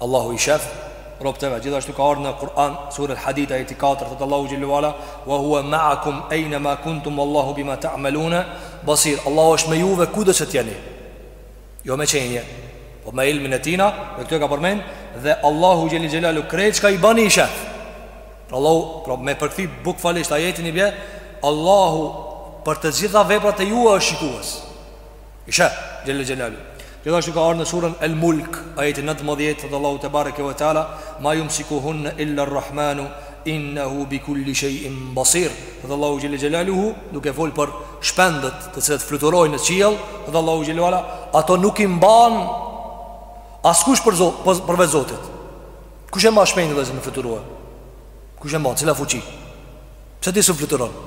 Allahu i shef robët e vet. Gjithashtu ka ardhur në Kur'an sura Al-Hadid ayati 4 thot Allahu xhele ve ala wa huwa ma'akum ayna ma kuntum wallahu bima ta'maluna basir. Allahu është me juve kudo që të jeni. Jo me qenie, po me ilmin e tina, dhe këtu e ka përmend dhe Allahu xhele xhelaluhu krejt çka i bani i shef. Pra Allahu pra me përkthi bukvalisht ajetin i bie Allahu për të gjitha veprat e juaja është shikues. I sheh, xhel-le xhelaluhu Gjithashtu ka ardhë në suren El Mulk Ajeti 19 Thotë Allahu tebareke ve teala Ma jumsikuhunne illa rrahmanu Innehu bi kulli shej'in basir Thotë Allahu xhel-le xhelaluhu Duke folë për shpendët të cilët fluturojnë në qiell Thotë Allahu xhel-le xhelaluhu Ato nuk i mban Askush për zot, për, përveç zotit Kush e ma shpendin vllezër me fluturu Kush e mban, cila fuqi Pse ti s'fluturon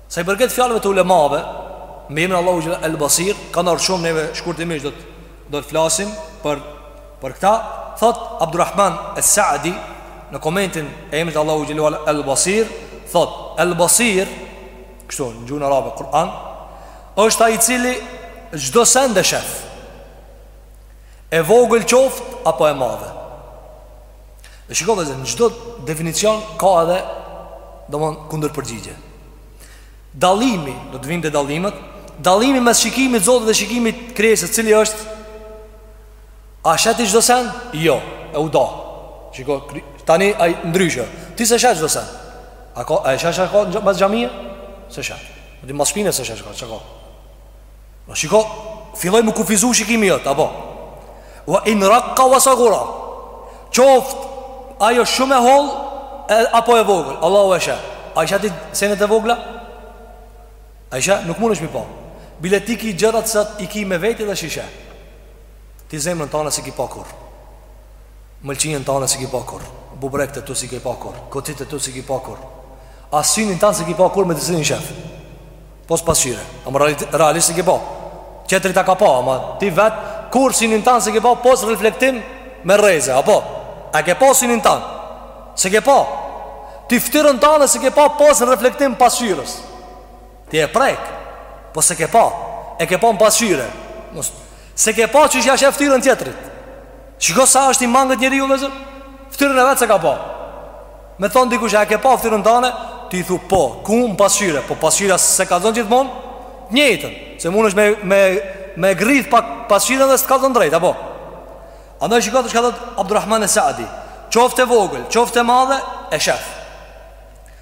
Sa i përket fjalëve të ulemave, me emrin Allahu xhel el Basir, kanë ardhur shumë neve shkurtimisht do të do të flasim për për këtë, thot Abdulrahman es-Saadi në komentin e emrit Allahu xhel-le ve ala el Basir, thot el Basir, kështu në gjuhën arabe Kur'an, është ai i cili çdo send e shef. E vogël qoftë apo e madhe. Dhe shiko vllezër, në çdo definicion ka edhe Domethonë kundërpërgjigje Dallimi, do të vim te dallimet Dallimi mes shikimit t'zotit dhe shikimit t'krijesës Cili është A sheh ti çdo sen? Jo, e u da Shiko, tani ai ndryshe Ti s'e sheh çdo sen A, ka, a e sheh çka ka mas xhamie? S'e sheh Dhe mas shpine s'e sheh çka ka O shiko, filloi m'u kufizu shikimi jot, apo? Wa in rakka wa sagura Qoft, ajo shumë e hollë, Apo e vogël, Allahu e sheh A i sheh ti senet e vogla? A i sheh, nuk mundesh m'i pa Bile ti ki gjërat që ti ki me veti dhe s'i sheh Ti zemrën tane s'e ki pa kurrë Mëlçinë tane s'e ki pa kurrë Bubrekët tu s'i ki pa kurrë Kocit e tu s'i ki pa kurrë As synin tan s'e ki pa kurrë me të cilin shef Pos pasqyre Ama realisht s'e ke pa Tjetri ta ka pa Ama ti vet Kurrë synin tan s'e ke pa Pos reflektim Me rreze Apo A ke pa synin tan S'e ke pa Ti fytyrën tane s'e ke pa Pos reflektim pasqyrës Ti e prek Po s'e ke pa E ke pa në pasqyre Mështë S'e ke pa qysh ja sheh fytyrën tjetrit Shiko sa është i mangët njeriu vllezër Fytyrën e vet s'e ka pa Me thonë dikush a e ke pa fytyrën tane Ti thu po, ku në pasqyre Po pasqyra s'e kallzon gjithmonë T'njëjtën, se mundesh me, me, me gërrith pak pasqyren dhe s'të kallzon drejt Apo Andaj shiko ti çka thot Abdurrahman es-Saadi Qoftë e vogël, qoftë e madhe, e shef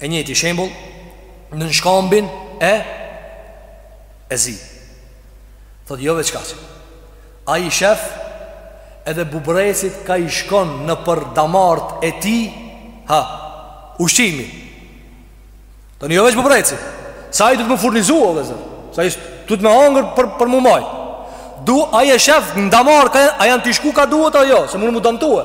E njëjti shembul Nën shkambin e E zi Thot jo veç kaq Ai shef Edhe bubrrecit ka i shkon Nëpër damart e tij Ha Ushqimi Tani jo veç bubrrecit Sa i duhet me furnizu o vllezër Sa i duhet me hangër për, për m'u majt Du ai e shef Në damart e A janë tu shku ka duhet a jo Se mun m'u damtue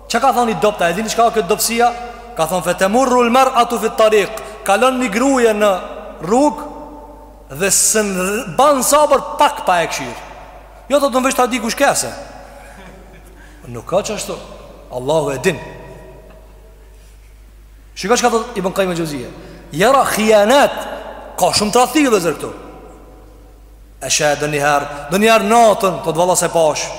Ça ka thonë i dobti, e dini çka o kjo dobsia? Ka thonë, fe temurru lmer atu fit tarik Kalon një gruje në rrug Dhe s'e mban sabër pak pa e kqyr Jo thotë veç ta di kush ke se Nuk ka që ashtu Allahu e din Shiko çka thotë Ibn Kajim el Xhevzije Jera khianet Ka shumë tradhti vllezër këtu E sheh ndonjëherë, ndonjëherë natën, thotë vallah s'e pashë,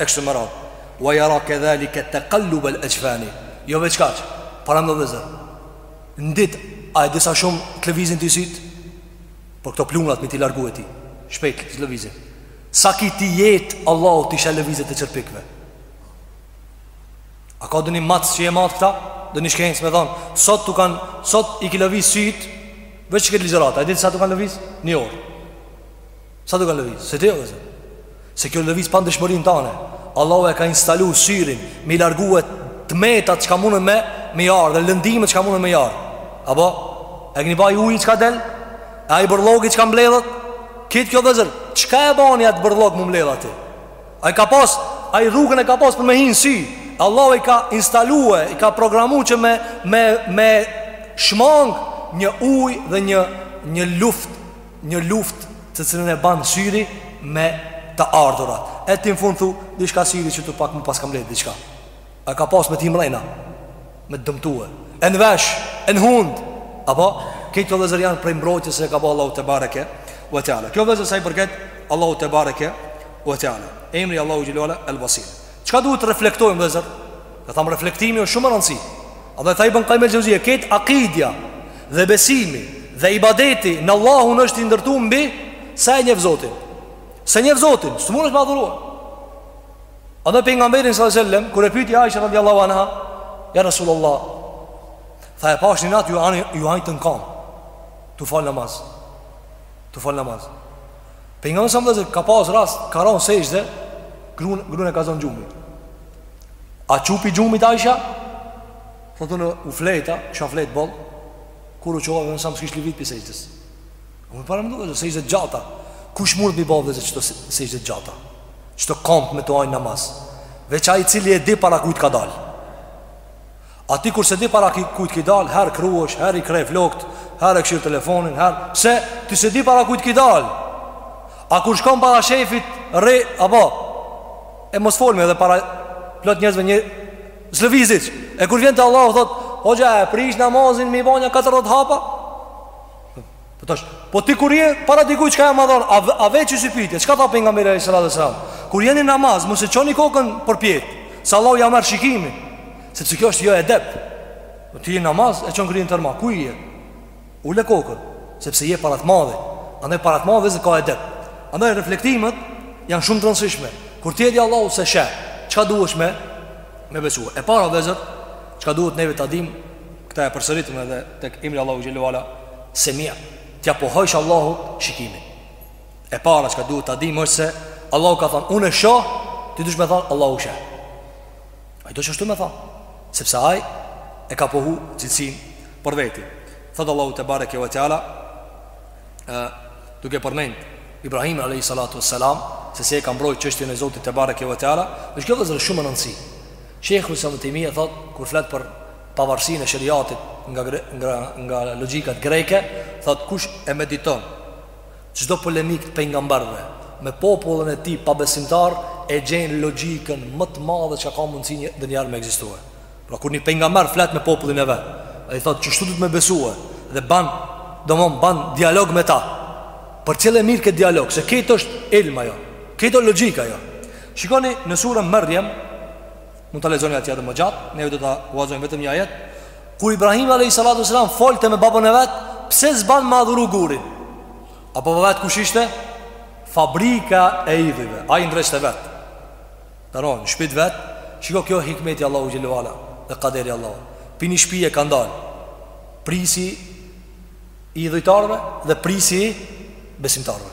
e kështu me radhë. Wa jara kedhalike tekallubel exhfani. Jo veç kaq, paramendo vllezër. Në ditë, a e di sa shumë të lëvizin ty sytë? Por këto pluhnat me t'i largu e ti. Shpejt të lëvizin. Sa ki ti jetë, Allahu t'i sheh lëvizjet e qerpikëve. A ka ndonjë matës që e mat këta Ndonjë shkencë me thonë Sot t'u kanë, sot i ki lëviz sytë Veç në këtë ligjëratë E di sa t'u kanë lëviz? Një orë Sa t'u kanë lëviz? S'e di o Se kjo lëviz pa ndjeshmërinë tanë Allahu e ka instalu syrin Me i largue të metat çka munden me Me i ardh dhe lëndimet çka munden me i ardh Apo? E keni pa uji çka del E ai bërlogi çka mbledhet Krejt kjo vllezër Çka e bani atë bërlog m'u mbledh aty? Ai ka pas, ai rrugën e ka pas për me hi në sy Allahu i ka instalue, i ka programu që me, me, me shmang një ujë dhe një, një luft Një luft të cilën e ban syri me të ardhurat E ti në fund thu, diçka syri qëtu pak m'u paska mbledh diçka E ka pas me t'hi mrejna Me të dëmtue E në vesh, e në hund Apo, krejt vllezër janë prej mbrojtjes Që ka bo Allahu tebareke ve teala Kjo vllezër sa i përket Allahu tebareke ve teala Emri Allahu xhele ve ala El Basir Çka duhet të reflektojmë vllezër Dhe thamë reflektimi osht shumë me rëndësi Edhe tha Ibn Kajim el Xhevzije Krejt akidja dhe besimi Dhe ibadeti në Allahun është i ndërtu mbi Sa e njef Zotin S'e njef Zotin S'mundesh me adhurue Edhe Pejgamberin alejhi selam Kur e pyti Aisha radijallahu anha Ja Rasulullah Tha e pashë një natë iu aj, iu ajtën kamt Tu falë namaz Tu falë namaz Pejgamberi alejhi selam vllezër ka pas rast Ka ra në sexhde Gruen e ka zonë gjumi A çu pi gjumit Aisha Thotë unë flejta Kesha flejtë boll Kur u çova alejhi selam s'kish lëvit prej sexhdes Unë paramendo sexhdet e gjata Kush mundet me i ba edhe qëto sexhde t'gjata Qëto kambë me t'u aj në namaz Veç ai i cili e di para kujt ka dal A ti kur s'e di para kujt ki dal Her kruhesh, her i kreh flokt Her e kqyr telefonin her... Pse ti s'e di para kujt ki dal A kur shkon para shefit Rri, apo E mos folme edhe para Plot njerzve s'lëvizë E kur vjen te Allahu thot Hoxha e prish namazin me i ba nja 40 hapa Po tash, po ti kur je para dikujt çka e madhon, a, a veç ju sipitje, çka tha pejgamberi alayhis salatu wasalam? Kur jeni n'namaz, mos e çoni kokën përpjetë, se Allahu ja merr shikimin, sepse kjo është jo edep. Po ti je n'namaz e çon kryen tërma, ku je? Ule kokën, sepse je para të Madhit. Andaj para të Madhit ka edep. Andaj reflektimet janë shumë të rëndësishme. Kur ti e di Allahu se sheh, çka duhesh me me besuar. E para vllezër, çka duhet neve ta dimë Këta e përsëritëm edhe te emri i Allahut xhelle ue ala Semia T'ja pohojsh Allahut shikimin E para çka duhet ta dim është se Allahu ka thonë Unë shoh Ti duhesh me thonë Allahu sheh Ai do qështu me thonë Sepse ai e ka pohu cilësinë për veti Thotë Allahu tebareke ve teala Duke përmend Ibrahim a.s. Se si e ka mbrojt çështjen e Zotit tebareke ve teala Është kjo vllezër shumë me rëndësi Shejhu Islam Ibn Taymija thotë, kur flet për pavarësinë e sheriatit nga nga nga logjikat greke, thotë kush e mediton çdo polemikë të pejgamberëve me popullin e tij pabesimtar e gjen logjikën më të madhe çka ka mundësi një ndonjëherë me ekzistua. Pra kur një pejgamber flet me popullin e vet, ai thotë qështu duhet me besue dhe ban domon ban dialog me ta. Përcjelle mirë këtë dialog, se krejt është ilm ajo, krejt është logjikë ajo. Shikoni në surën Maryam, mund ta lexoni atje edhe më gjatë, ne do ta lexojmë vetëm një ajet. Kur Ibrahim alayhi salatu sallam folte me babën e vet, pse s'ban me adhuru gurin? Apo baba i vet kush ishte? Fabrika e idhujve, ai i ndreqte vet. Domon, n'shpi t'vet. Shiko kjo hikmeti i Allahut xhelle ue ala dhe kaderi i Allahut. Prej ni shtëpie kanë dal prijësi i idhujtarëve dhe prijësi i besimtarëve.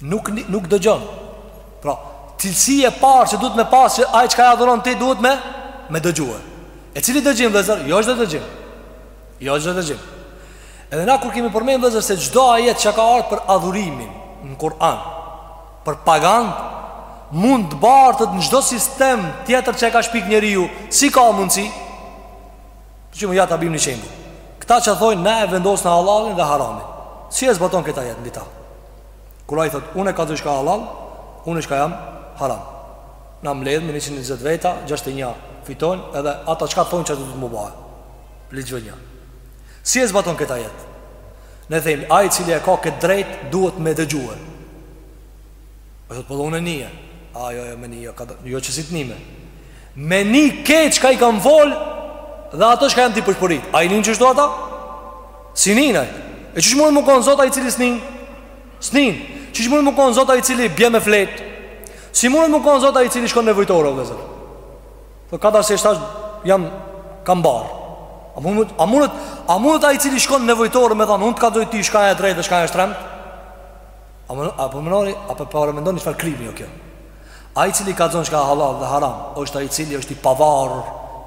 Nuk nuk dëgjon. Pra, cilësia e parë që duhet me pas që ai çka e adhuron ti duhet me me dëgjue. E cili dëgjim vllezër? Jo çdo dëgjim. Jo çdo dëgjim. Edhe na kur kemi përmend vllezër se çdo ajet që ka ardhur për adhurimin në Kur'an, për paganët mund të bartet në çdo sistem tjetër që e ka shpik njeriu, si ka mundsi? Të që më ja ta bim një shembull Këta që thojnë ne e vendosim halalin dhe haramin Si e zbaton këtë ajet mbi ta Kur ai thot, unë e caktoj çka halal, unë çka janë haram. Na mbledhemi 120 veta, 61 fiton edhe ata çka thonë qashtu duhet m'u ba. Ligjvënja. Si e zbaton këtë ajet? Ne themi, ai i cili e ka këtë të drejtë duhet me dëgjuar. Ajo thotë, po dhe unë e nije A, jo, jo, me nije, jo, jo që si të nime Me ni krejt çka i kam fol Dhe ata çka janë tu përshpërit A i nin qeshtu ata? S'i nin E qysh munet me kon zot ai i cili s'nin? S'nin Qysh munet me kon zot ai i cili bje me flet Si munet me kon zot ai i cili shkon nevojtore vllezër Dhe ka da se shtash jam kam bar A mundet, a mundet, a mundet ai i cili shkon nevojtore me thonë Unë t'kallzoj ty çka o e drejtë dhe çka o e shtremt A po mendoni, a po paramendoni çfarë krimi o kjo? Ai i cili kallzon çka hallall dhe haram, është ai i cili është i pavarur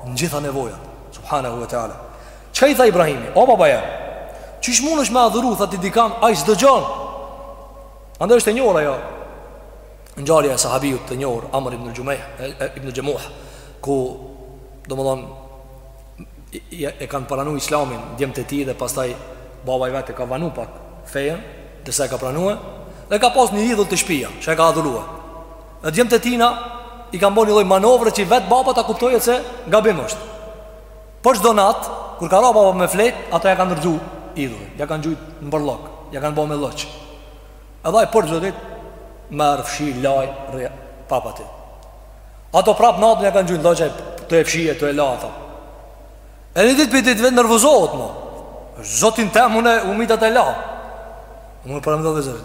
në gjitha nevojat. Subhanahu wa taala. Çka i tha Ibrahimi? O baba jem. Qysh mundesh me adhuru tha ti dikan, ai s'dëgjon. Andaj është e njohur ajo ngjarja e sahabiut të njohur Amr ibn Jumay ibn Xhemuh ku domethon e kanë pranu islamin djemt e tij dhe pastaj baba i vet e ka vanu pak fenë derisa e ka pranu edhe ka pas një idhull te shpia që e ka adhuru edhe djemt e tina i kanë bo një lloj manovre që i vetë baba ta kuptojë se gabim është për çdo natë kur ka ra baba me flet ata ja kanë nërgju idhullin ja kanë gjujt në bërllok ja kanë bo me lloç edhe ai për çdo ditë merr fshi laj rrë papatit Ata prap natën e kanë gjujt n'lloç ai tu e fshi e tu e la ata E një ditë prej ditëve nervozohet mo Zotin tem unë u myta tu e la Unë për e më do vllezër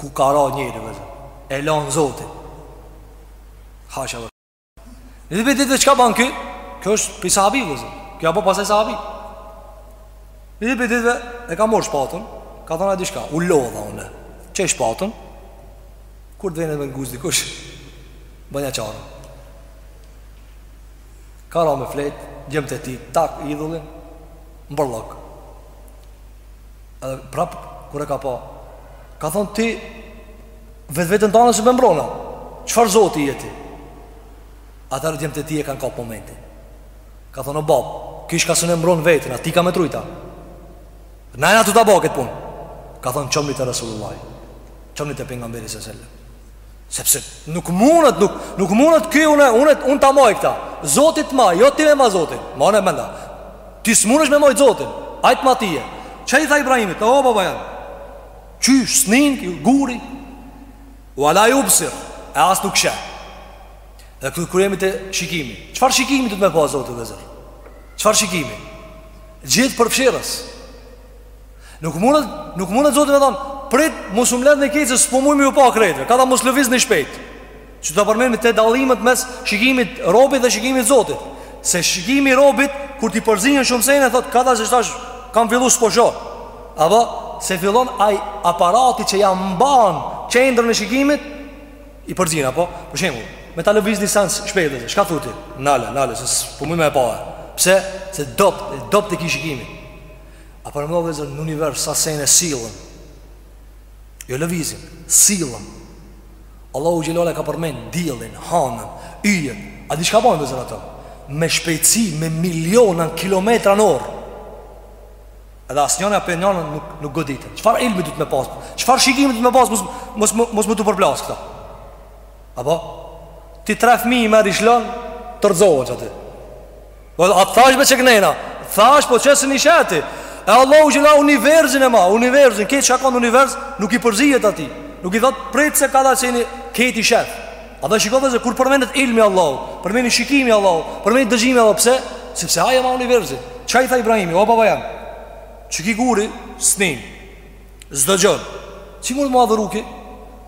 Ku ka ra njeri vllezër E lan zotin Hasha vllezër Një ditë prej ditëve çka ban ky Kjo është për sahabi vllezër Ky o bo pastaj sahabi Një ditë prej ditëve e ka marr shpatën Ka thon a di çka U lodha unë Qe shpatën Kur të vjen me t'nguc dikush Bënja çaren Ka ra me flet Djemt e tij Tak idhullin n'bërllok Edhe prap Kur e ka pa Ka thonë ti Vetveten tane s'un e mbron a Çfarë zoti je ti Atëherë djemt e tij e kanë kap momentin Ka thonë o bab Ky çka s'un e mbron veten A ty ka me t'rujt a Na jena tu ta bo këtë punë Ka thonë çomni te Resulullahi Çomni te pejgamberi sa sellem Sepse nuk mundet Nuk, nuk mundet kjo unë Unë un ta maj këta Zoti t'ma, jo ti me majt zotin Mane n'mend a Ti s'mundesh me majt zotin Ai t'ma ty Çka i tha Ibrahimi O baba jem Qysh, s'nin, guri Ue la jubsir E as nuk sheh Dhe kur kur jemi te shikimi Çfarë shikimi duhet me pas zoti vllezër Çfarë shikimi Gjithëpërfshirës Nuk mundet, nuk mundet Zoti me thonë, prit mos u mbledhni keq se s'po muj me ju pa krejtve. Kadal mos lëvizni shpejt. Që ta përmendmi te dallimet mes shikimit robit dhe shikimit Zotit. Se shikimi i robit kur t'i përzihen shumë sene thot kadal se tash kam fillu s'po shoh. Apo se fillon ai aparati që ja mban qendrën e shikimit I përzin apo, për shembull, me ta lëviz një sen shpejt, çka thotë? Nale, nale, se s'po muj me e pa. Pse? Se t'dobt, t'dobt e ki shikimin. Apo more vllazën në univers sa sene sillen. Jo lëvizin, sillen. Allahu xhele ala ka përmend diellin, hanën, yjet. A di çka bajnë vllazën ato? Me shpejtësi me miliona kilometra në orë. Edhe asnjëna për njënën nuk nuk goditen. Çfarë ilmi duhet me pas? Çfarë shikimi duhet me pas? Mos mos mos me t'u përplas këta. Apo ti tre fëmijë merr i lshon t'rrzohen qaty. Po a thash me çegnena? Thash po qes në shëti. E Allahu xhela universin e ma Universin, krejt çka ka në univers Nuk i përzihet atij Nuk i thot prit se kadal qeni Krejt i shef Andaj shiko vllazën, kur përmendet ilmi i Allahut, përmendet shikimi i Allahut, përmendet dëgjimi i Allahut, pse? Sepse ai e ma universin. Çka i tha Ibrahimi, o baba jem? Qiky guri s'nin. S'dëgjon. Si mund me adhuru ki?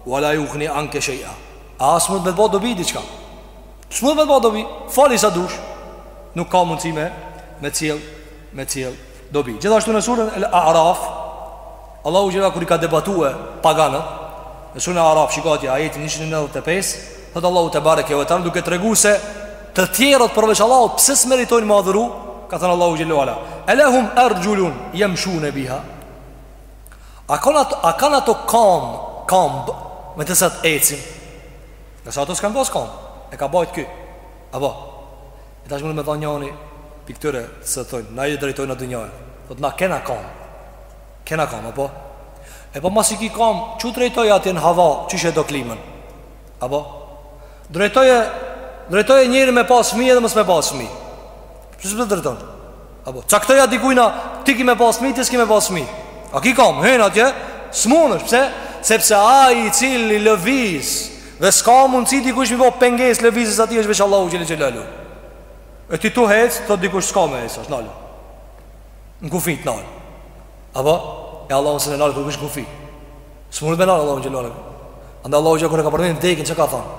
Wala yughni anka shay'a. A s'mundet me t'ba dobi diçka? S'mundet me t'ba dobi. Fali sa dush. Nuk ka mundësi me me t'sjell, me t'sjell Dobi. Gjithashtu në surën Al-A'raf, Allahu xhela kur i ka debatue paganët, në surën Al-A'raf shikoti ajetin 195, thotë Allahu te bareke ve teala duke tregu se të tjerët përveç Allahut pse s'meritojnë me u adhuru, ka thënë Allahu xhela we ala. Elahum arjulun yamshuna biha. A kanë ato, a kanë ato kam, kamb me të cilat ecin? Nëse ato s'kanë pas kam, e ka bajt ky. Apo. E tash mund me thonë njani pi këtyre se thonë Na e drejtojmë dynjanë Thot na kena kam Kena kam, apo E po masi ki kam Çu drejtoje atje në hava Qysh e do klimën Apo Drejtoje Drejtoje njerin me pas fmi edhe mos me pas fmi Qysh s'e drejton Apo, caktoja dikujna, ti ki me pas fmi, ti s'ki me pas fmi. A ki kam, hin atje, s'munësh, pse? Sepse aji i cili lëviz, dhe s'ka mundësi dikush me i bo pengesë lëvizjes atij është veç Allahu Xhele Xhelaluhu. E ti tu hec, thot dikush s'ka me hec, është nalë. Në kufi t'nalë. Apo, e Allahun s'e nalë kërkush në kufi. S'munet me nalë Allahun Xhele Xhelaluhu. Andaj Allahu Xhele Xhelaluhu ka përmenin dekin që ka thonë.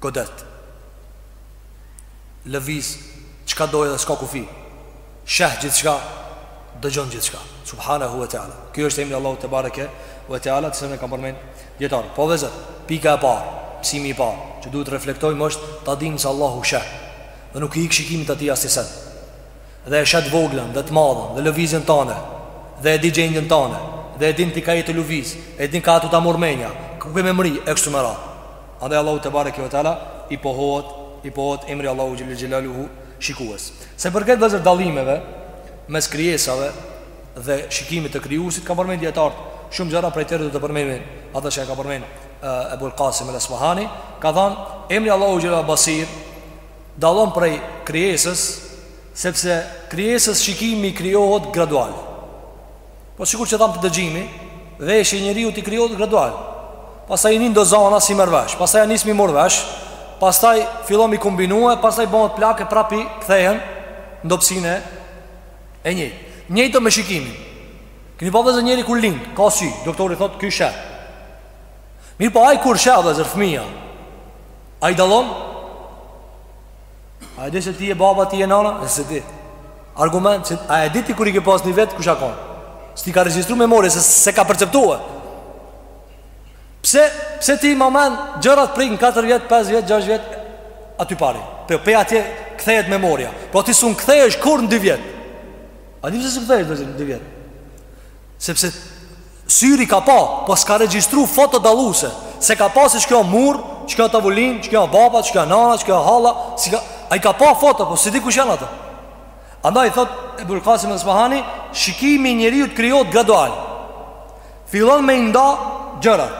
Godet. Lëviz çka dojë dhe s'ka kufi. Sheh gjithçka, dëgjon gjithçka. Subhanehu ve teala. Ky është emri i Allahut tebareke ve teala, të cilin e kanë përmend dijetarët. Po vllezër, pika e parë, mësimi i parë që duhet të reflektojmë është ta dimë se Allahu sheh dhe nuk i ik shikimit të tij asnjë send. Dhe e sheh të voglën dhe të madhen dhe lëvizjen tane dhe e di gjendjen tane dhe e din ti ka je tu lëviz, e din ka o tu ta marr menja, ku ke me mri e kështu me radhë. Andaj Allahut tebareke ve teala i pohohet i pohohet emri Allahu xhel-le xhelaluhu shikues. Sa i përket vllezër dallimeve mes krijesave dhe shikimit të krijuesit kanë përmend dijetarët shumë gjëra prej tyre do të përmendim atë që e ka përmend eh, Ebul Kasim el Asfahani ka thënë emri i Allahut el Basir dallon prej krijesës sepse krijesës shikimi i krijohet gradual. Po sikur që thamë te dëgjimi, veshi i njeriut i krijohet gradual. Pastaj i nin do zona s'i merr vesh, pastaj ja nis m'i marr vesh, pastaj fillon m'i kombinue, pastaj bëhet plak prapë kthehet në dobësinë e njëjtë. Njëjtë me shikimin. Keni pa vllezër njeri kur lind, ka sy, doktori thotë ky sheh. Mirëpo ai kur sheh vllezër fëmija. A i dallon A e di se ti je baba ti je nana? E s'e di Argument që a e di ti kur i ke pas një vjet kush a kon S't'i ka regjistru memorja se s'e ka perceptue Pse, pse ti man men gjërat prej në 4 vjet, 5 vjet, 6 vjet Atypari Pe, pe atje kthehet memorja Po ti s'un kthehesh kur në 2 vjet A di pse s'kthehesh në 2 vjet Sepse syri ka pa, po s'ka regjistru foto dalluse S'e ka pa se qe kjo mur, qe kjo tavolinë, qe kjo baba, qe kjo nana, qe kjo halla s'i ka, Ai ka pa foto, po s'i di kush janë ato Andaj, thot Ebul Kasim Asbahani Shikimi i njeriut krijohet gradual Fillon me i nda gjërat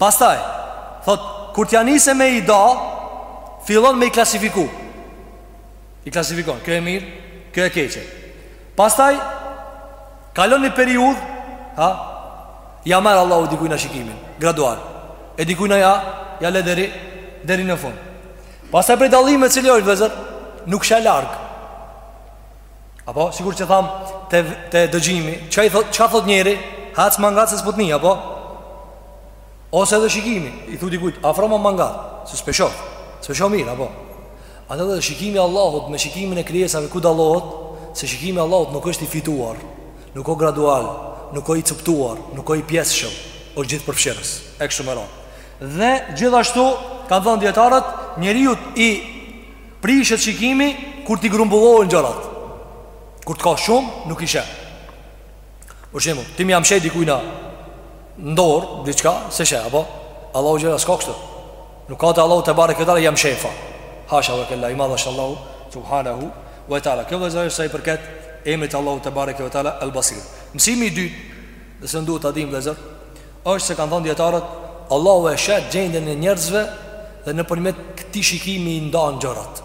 Pastaj, thot, kur t'ja nisë me i da Fillon me i klasifiku I klasifikon, kjo e mirë, kjo e keqe Pastaj Kalon një periudhë A ja merr Allahu dikujna shikimin Gradual E dikujna ja Ja le deri Deri në fund Pastaj prej dallimeve cili është vllezër Nuk sheh larg Apo, sikur që thamë Te, te dëgjimi Çka thot, çka thot njeri Hec ma ngat se s'po t'ni, apo Ose edhe shikimi, i thu dikujt, afroma ma ngat, se s'pe shoh, s'pe shoh mirë, apo? Atëherë shikimi i Allahut me shikimin e krijesave ku dallohet, se shikimi i Allahut nuk është i fituar, nuk o gradual, nuk o i copëtuar, nuk o i pjesshëm, o gjithëpërfshirës, e kështu me radhë. Dhe gjithashtu, kanë thonë dijetarët, njeriut i prishet shikimi kur t'i grumbullohen gjërat, kur t'ka shumë, nuk i sheh. Për shembull, ti muj jam e shej dikujt na ndor diçka, s'e sheh apo Allahu xhele s'ka kështu. Nuk ka te Allahu tebareke we teala jam shefa. Hasha wa kella i madh asht Allahu subhanahu wa taala. Kjo vllezër sa i përket emrit Allahu tebareke we taala El Basir. Mësimi i dytë, që se duhet ta dim vllezër, është se kanë thënë dietarët Allahu e sheh gjendjen e njerëzve dhe nëpërmjet këtij shikimi i ndan gjërat.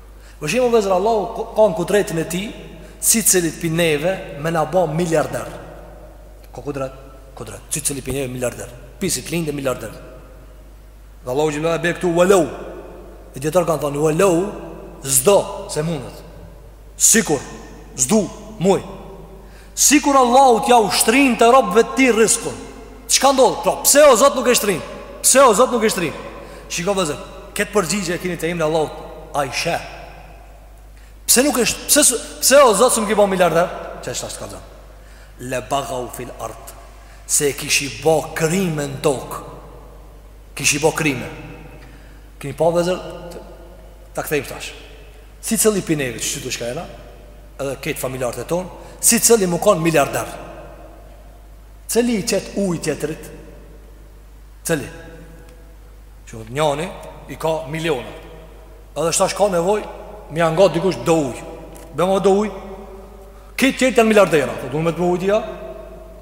Për shembull vëllezër Allahu ka në kudretin e tij secilit prej neve me na bë miliarder. Ka kudret, ka kudret. Secili prej neve miliarder. Prej se të lindë miliarder. Dhe Allahu xhele we ala thot këtu we leu. E dietar kanë thënë we leu s'do se mundet. Sikur s'do, muj. Sikur Allahu t'jau shtrinte robëve të tij rizkun Çka ndodhë? Pra, pse o Zot nuk e shtrin? Pse o Zot nuk e shtrin? Shiko vllezër, këtë përgjigje e kini te emni i Allahut Ai sheh Pse nuk e shtrin? Pse, pse o Zot s'um ki bo miliarder? Çka është ashtu ka thënë? Le begau fil ard Se e kishi bo krime në tok Kishi bo krime Kini pa vllezër Ta kthejmë tash Secili pi neve që qitu çka jena Edhe krejt familjarët tonë Secili mu konë miliarder Cili i qet ujë tjetrit Cili Që njani i ka miliona Edhe tash ka nevoj Me ja nga dikush do ujë Bjerma do ujë Krejt tjetrit janë miliardera Dhe unë me t'bi ujë ty a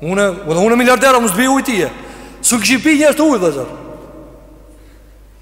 Unë e unë miliardera unë s't'bi ujë ty S'u kishe pi një gotë ujë vllezër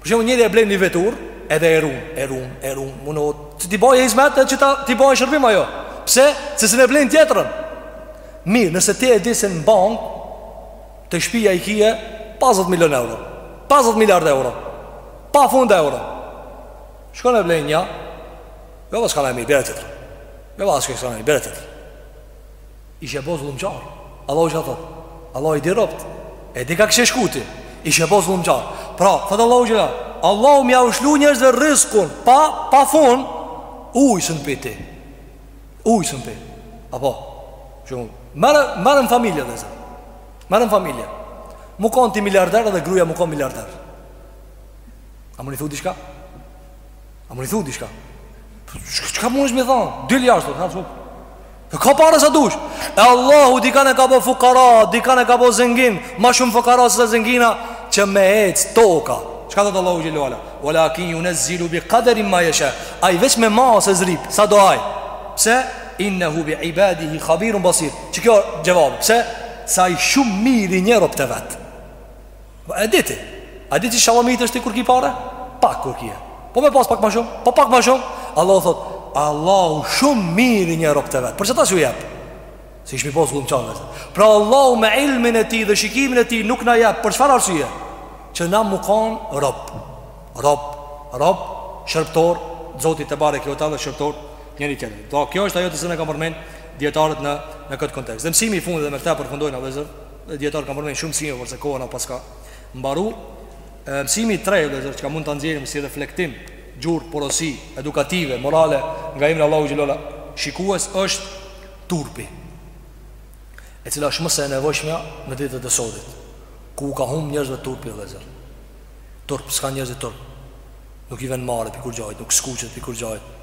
Për shembull, njëri e blen një veturë, edhe e run, e run, e run, munohet, që ti bëjë hizmet edhe që të t'i bëjë shërbim ajo. Pse? Se s'e blen tjetrën. Mirë, nëse ti e di se në bank të shpija i kije 50 milion euro, 50 miliard euro, pa fund euro. Shkon e blen një, jo s'paska kanë mirë, bjere tjetrën. Jo s'paska kanë mirë, bjere tjetrën. Ishe bo zullumqar Allahu çka thot Allahu i di robt E di ka kishe shku ti Ishe bo zullumqar Pra, thot Allahu xhele Allahu m'jau shtri njerëzve rizkun Pa, pa fun Ujë s'un pi ti Ujë s'un pi Apo Shumë Merrem, merrem familje vllezër Merrem familje Mu kanë ti miliarder dhe gruja mu kanë miliarder A mun i thu diçka? A mun i thu diçka Çka munesh me than Dil jashtë t'thotë ka pare sa dush E Allahu dikan e ka bo fukara Dikan e ka bo zengin Ma shumë fukara se sa zengina Që me ecë toka Çka thotë Allahu xhele we ala We lakin junezzilu bi kaderin ma jesha Ai veç me masë zbret Sa do ai Pse Innehu bi ibadihi khabirun basir Qe kjo xhevab Pse S'ai shumë mirë i njeh robt e vet Po e diti. A diti shalomit është i kur ki pare? Pak kur ki e. Po me pas pak ma shumë? Po pak ma shumë? Allahu thot, Allahu shumë mirë i njeh robtë e vet. Për qata s'ju jep? Si ishmi posë lumë qanë dhe Pra Allahu me ilmin e tij dhe shikimin e tij nuk na jep. Për çfar arsye? Që na mu kanë rob. Rob, rob, shërbtor Zotit të bare kjo të dhe shërbtor njëri-tjetrit. Do, kjo është ajo të cilën e kanë përmend dijetarët në, në këtë kontekst. Dhe mësimi i fundit dhe me këta përfundojmë, vëllezër. Dhe dijetarët kan përmend shum mësime por se koha na paska mbaru e mësimi i tre vëllezër çka mund ta nxjerrim si reflektim gjurmë porosi edukative morale nga emri Allahut xhele xhelaluhu shikues është turpi e cila është më se e nevojshme në ditët e sodit ku u ka humb njerëzve turpi vëllezër turp s'kan njerëzit turp nuk i vjen marre pi kurgjajt nuk skuqet pi kurgjajt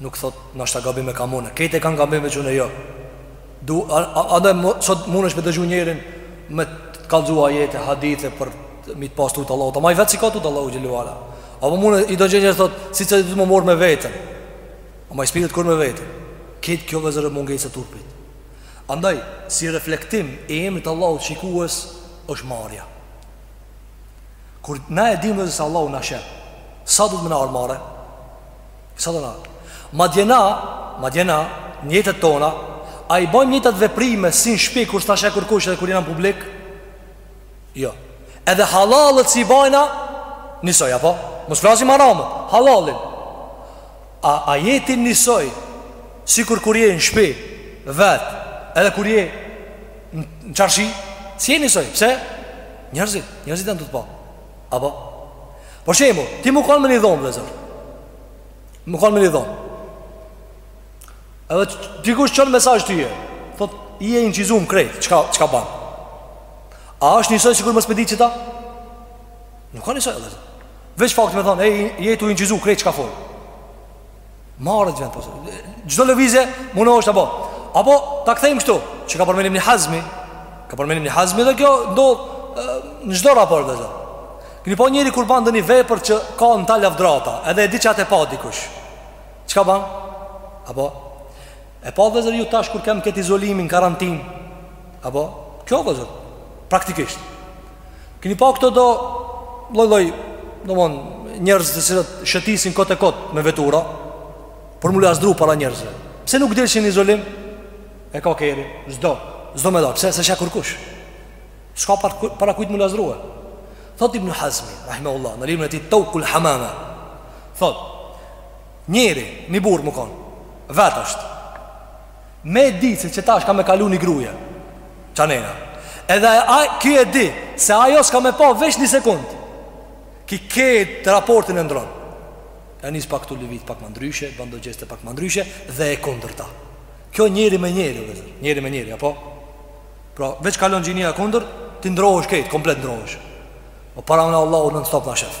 Nuk thot, nashta gabim e kam une Krejt e kanë gabim veç une jo du, a, a, a dhe sot mundesh me dëgju njerin Me të kallzu ajete e hadithe Për me i pas tutë Allahut Ama ai vetë s'i ka tutë Allahut xhele xhelaluhu A po mund i do gjenë njështë thot Si që të më morë me veten Ama i spirit kur me veten Krejt kjo vëllezër mungesë e turpit Andaj, si reflektim i emrit Allahut shikues është marrja Kur na e dimë dhe se Allahu na sheh Sa duhet me na ardh marre? Sa do na. Madje na, madje na, në jetët tona, a i bajmë njëjtat veprime si në shpi kur s'na sheh kërkush edhe kur jena në publik? Jo. Edhe hallallet s'i bajna njësoj, apo? Mos flasim haramet, hallallin. A, a je ti njësoj, sikur kur je në shpi, vetë, edhe kur je në çarshi, s'je njësoj, pse? Njerzit, njerzit janë tu të pa. Apo? Po shembull, ti mu kanë me një dhomë, vëllezër. Mu kanë me një dhomë. Edhe dikush çon mesazh ty e thot, je i inçizum krejt, çka, çka ban. A është njësoj sikur mos me dit qita? Nuk ka njësoj, vëllezër. Veç fakti me thonë, ej, je tu u inçizu krejt çka fol. Marre të vjen po Çdo lëvizje mundohesh apo Apo ta kthejmë këtu Që ka përmend Ibn Hazmi Ka përmend Ibn Hazmi dhe kjo ndodh Në çdo raport vëllezër Keni pa njeri kur ban ndonjë vepër që ka në ta lavdërata Edhe e di që atë e pa dikush Çka ban Apo E pa vëllezër ju tash kur kem këtë izolimin, karantin Apo, kjo vëllezër, praktikisht Keni pa këto do, lloj lloj, domon, njerëz të cilët shetisin kot e kot me vetura Për mu lazdru para njerëzve Pse nuk delshin në izolim E ka kerrin, s'do, s'do me dal Pse s'e sheh kërkush S'ka par, para kujt mu lazdru e Thot Ibn Hazmi, rahimehullah Në librin e tij Taukul Hamame Thot Njeri, një burrë me konë, vetë është Me e ditë se qetash ka me kalu një gruje Qanena Edhe ky e di se ajo s'ka me pa veç një sekund Ky kejt raportin e ndrron Ja nis pak tu lëvit pak më ndryshe Ban do gjeste pak më ndryshe Dhe e kundërta Kjo njeri me njeri, njeri me njeri, apo? Pra, veç kalon gjinia e kundërt Ti ndrrohesh kejt, komplet ndrrohesh O pra Allahu nonstop na shef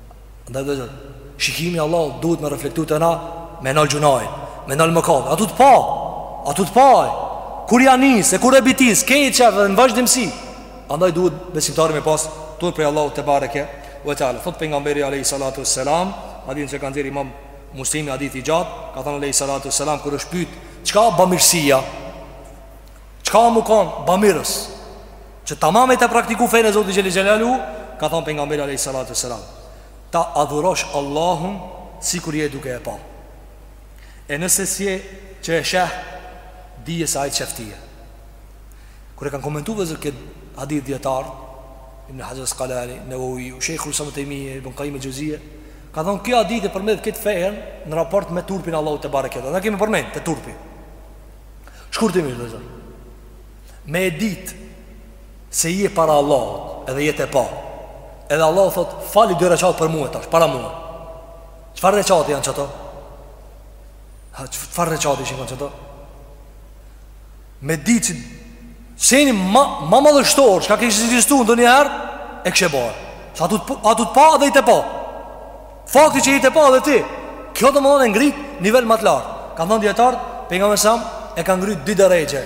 Ndaj vëllezër Shikimi i Allahut duhet me reflektu te na Me nal gjynahin Me nal mëkatin A tu të pa A tu të pa e Kur ja nis E kur e bitis Kejt t'shef dhe në vazhdimësi Andaj duhet besimtari me pas Turp prej Allahut tebareke ve teala Thot Pejgamberi alejhi salatu selam Hadithin që ka nxjerr imam Muslimi hadith i gjatë Ka thënë alejhi salatu selam Kur është pyt Çka bamirësia Çka me konë bamirës Që tamam me e praktiku fenë e Zotit xhel-le xhelaluhu Ka thonë Pejgamberi alejhi salatu selam Ta adhurosh Allahun Sikur je duke e pa E nëse s'je që e sheh Dije se ai t'shef ty Kur e kanë komentu vëllezër këtë hadith dijetarët Ibn Haxher Askalani, Nevevi, Shejhul Islam Ibn Tejmije, Ibn Kajim el Xheuzije Ka thonë kjo hadith e përmbledh kejt fenë Në raport me turpin e Allahut tebareke Ne kemi përmend te turpi Shkurtimisht vëllezër Me e dit Se je para Allahut Edhe je t'e pa Edhe Allahu thot Fali dy reqat për mue tash Para mu Çfar reqati janë qato Çfar reqati ishin kon qato Me dit që Seni ma, ma madhështor Çka kish ekzistu ndonjëherë E kishe ba Se a tu të pa edhe je t'e pa Fakti që je t'e pa edhe ti Kjo domethënë e ngrit nivel më të lartë Kanë thënë dijetarët Pejgamberi alejhi selam e ka ngrit dy derexhe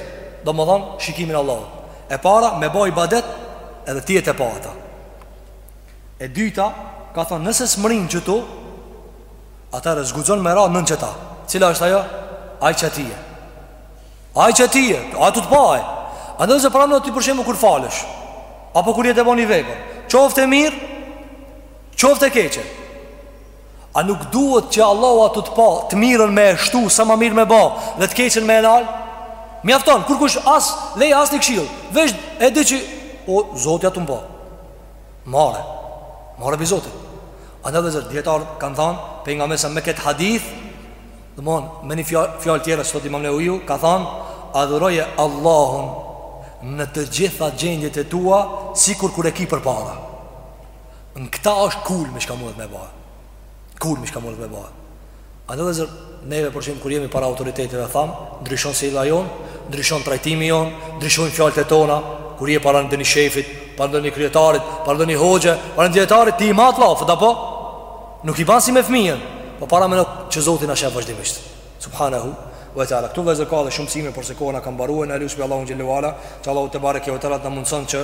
Domethënë shikimin e Allahut E para me bo ibadet Edhe ti je t'e pa ata E dyta Ka thënë nëse s'mrrin qetu Atëherë s'guxon me ra nën qeta Cila është ajo? Ai t'sheh ty Ai t'sheh ty A tu të pa e A nëse pra ti për shembull kur falesh Apo kur je t'e bo një vepër Qoftë e mirë Qoftë e keqe A nuk duhet që Allahu a tu të pa Të mirën me e shtu Sa ma mirë me ba Dhe të keqen me e nal Mjafton Kurkush as Lej as një këshil Veç e di që O Zoti a tu m'pa Marre Marre pi Zotit Andaj vëllezër Dijetarët kanë thanë Pejgamberi alejhi selam me këtë hadith Domethon Me një fjalë fjalë tjera Siç thot imam Neveviu Ka thanë Adhuroje Allahun Në të gjitha gjendjet e tua Sikur kur e ki përpara Në këta është kulmi që ka mundet me bë Kulmi që ka mundet me bë A do të thotë, neve për shembull kur jemi para autoriteteve thamë Ndryshon sjellja jon, ndryshon trajtimi jon, ndryshojn fjalët tona Kur je para ndonjë shefit, para ndonjë kryetarit, para ndonjë hoxhe, para ndonjë dijetarit Ti i mat llafet, apo? Nuk i ban si me fmijen, po paramendo që Zoti na shef vazhdimisht Subhanahu wa taala. Këtu vllezër ka dhe shumë mësime, por se kohën e kam mbaruar, na lusim Allahun xhelle ue ala, që Allahu tebareke ve teala të na mundson që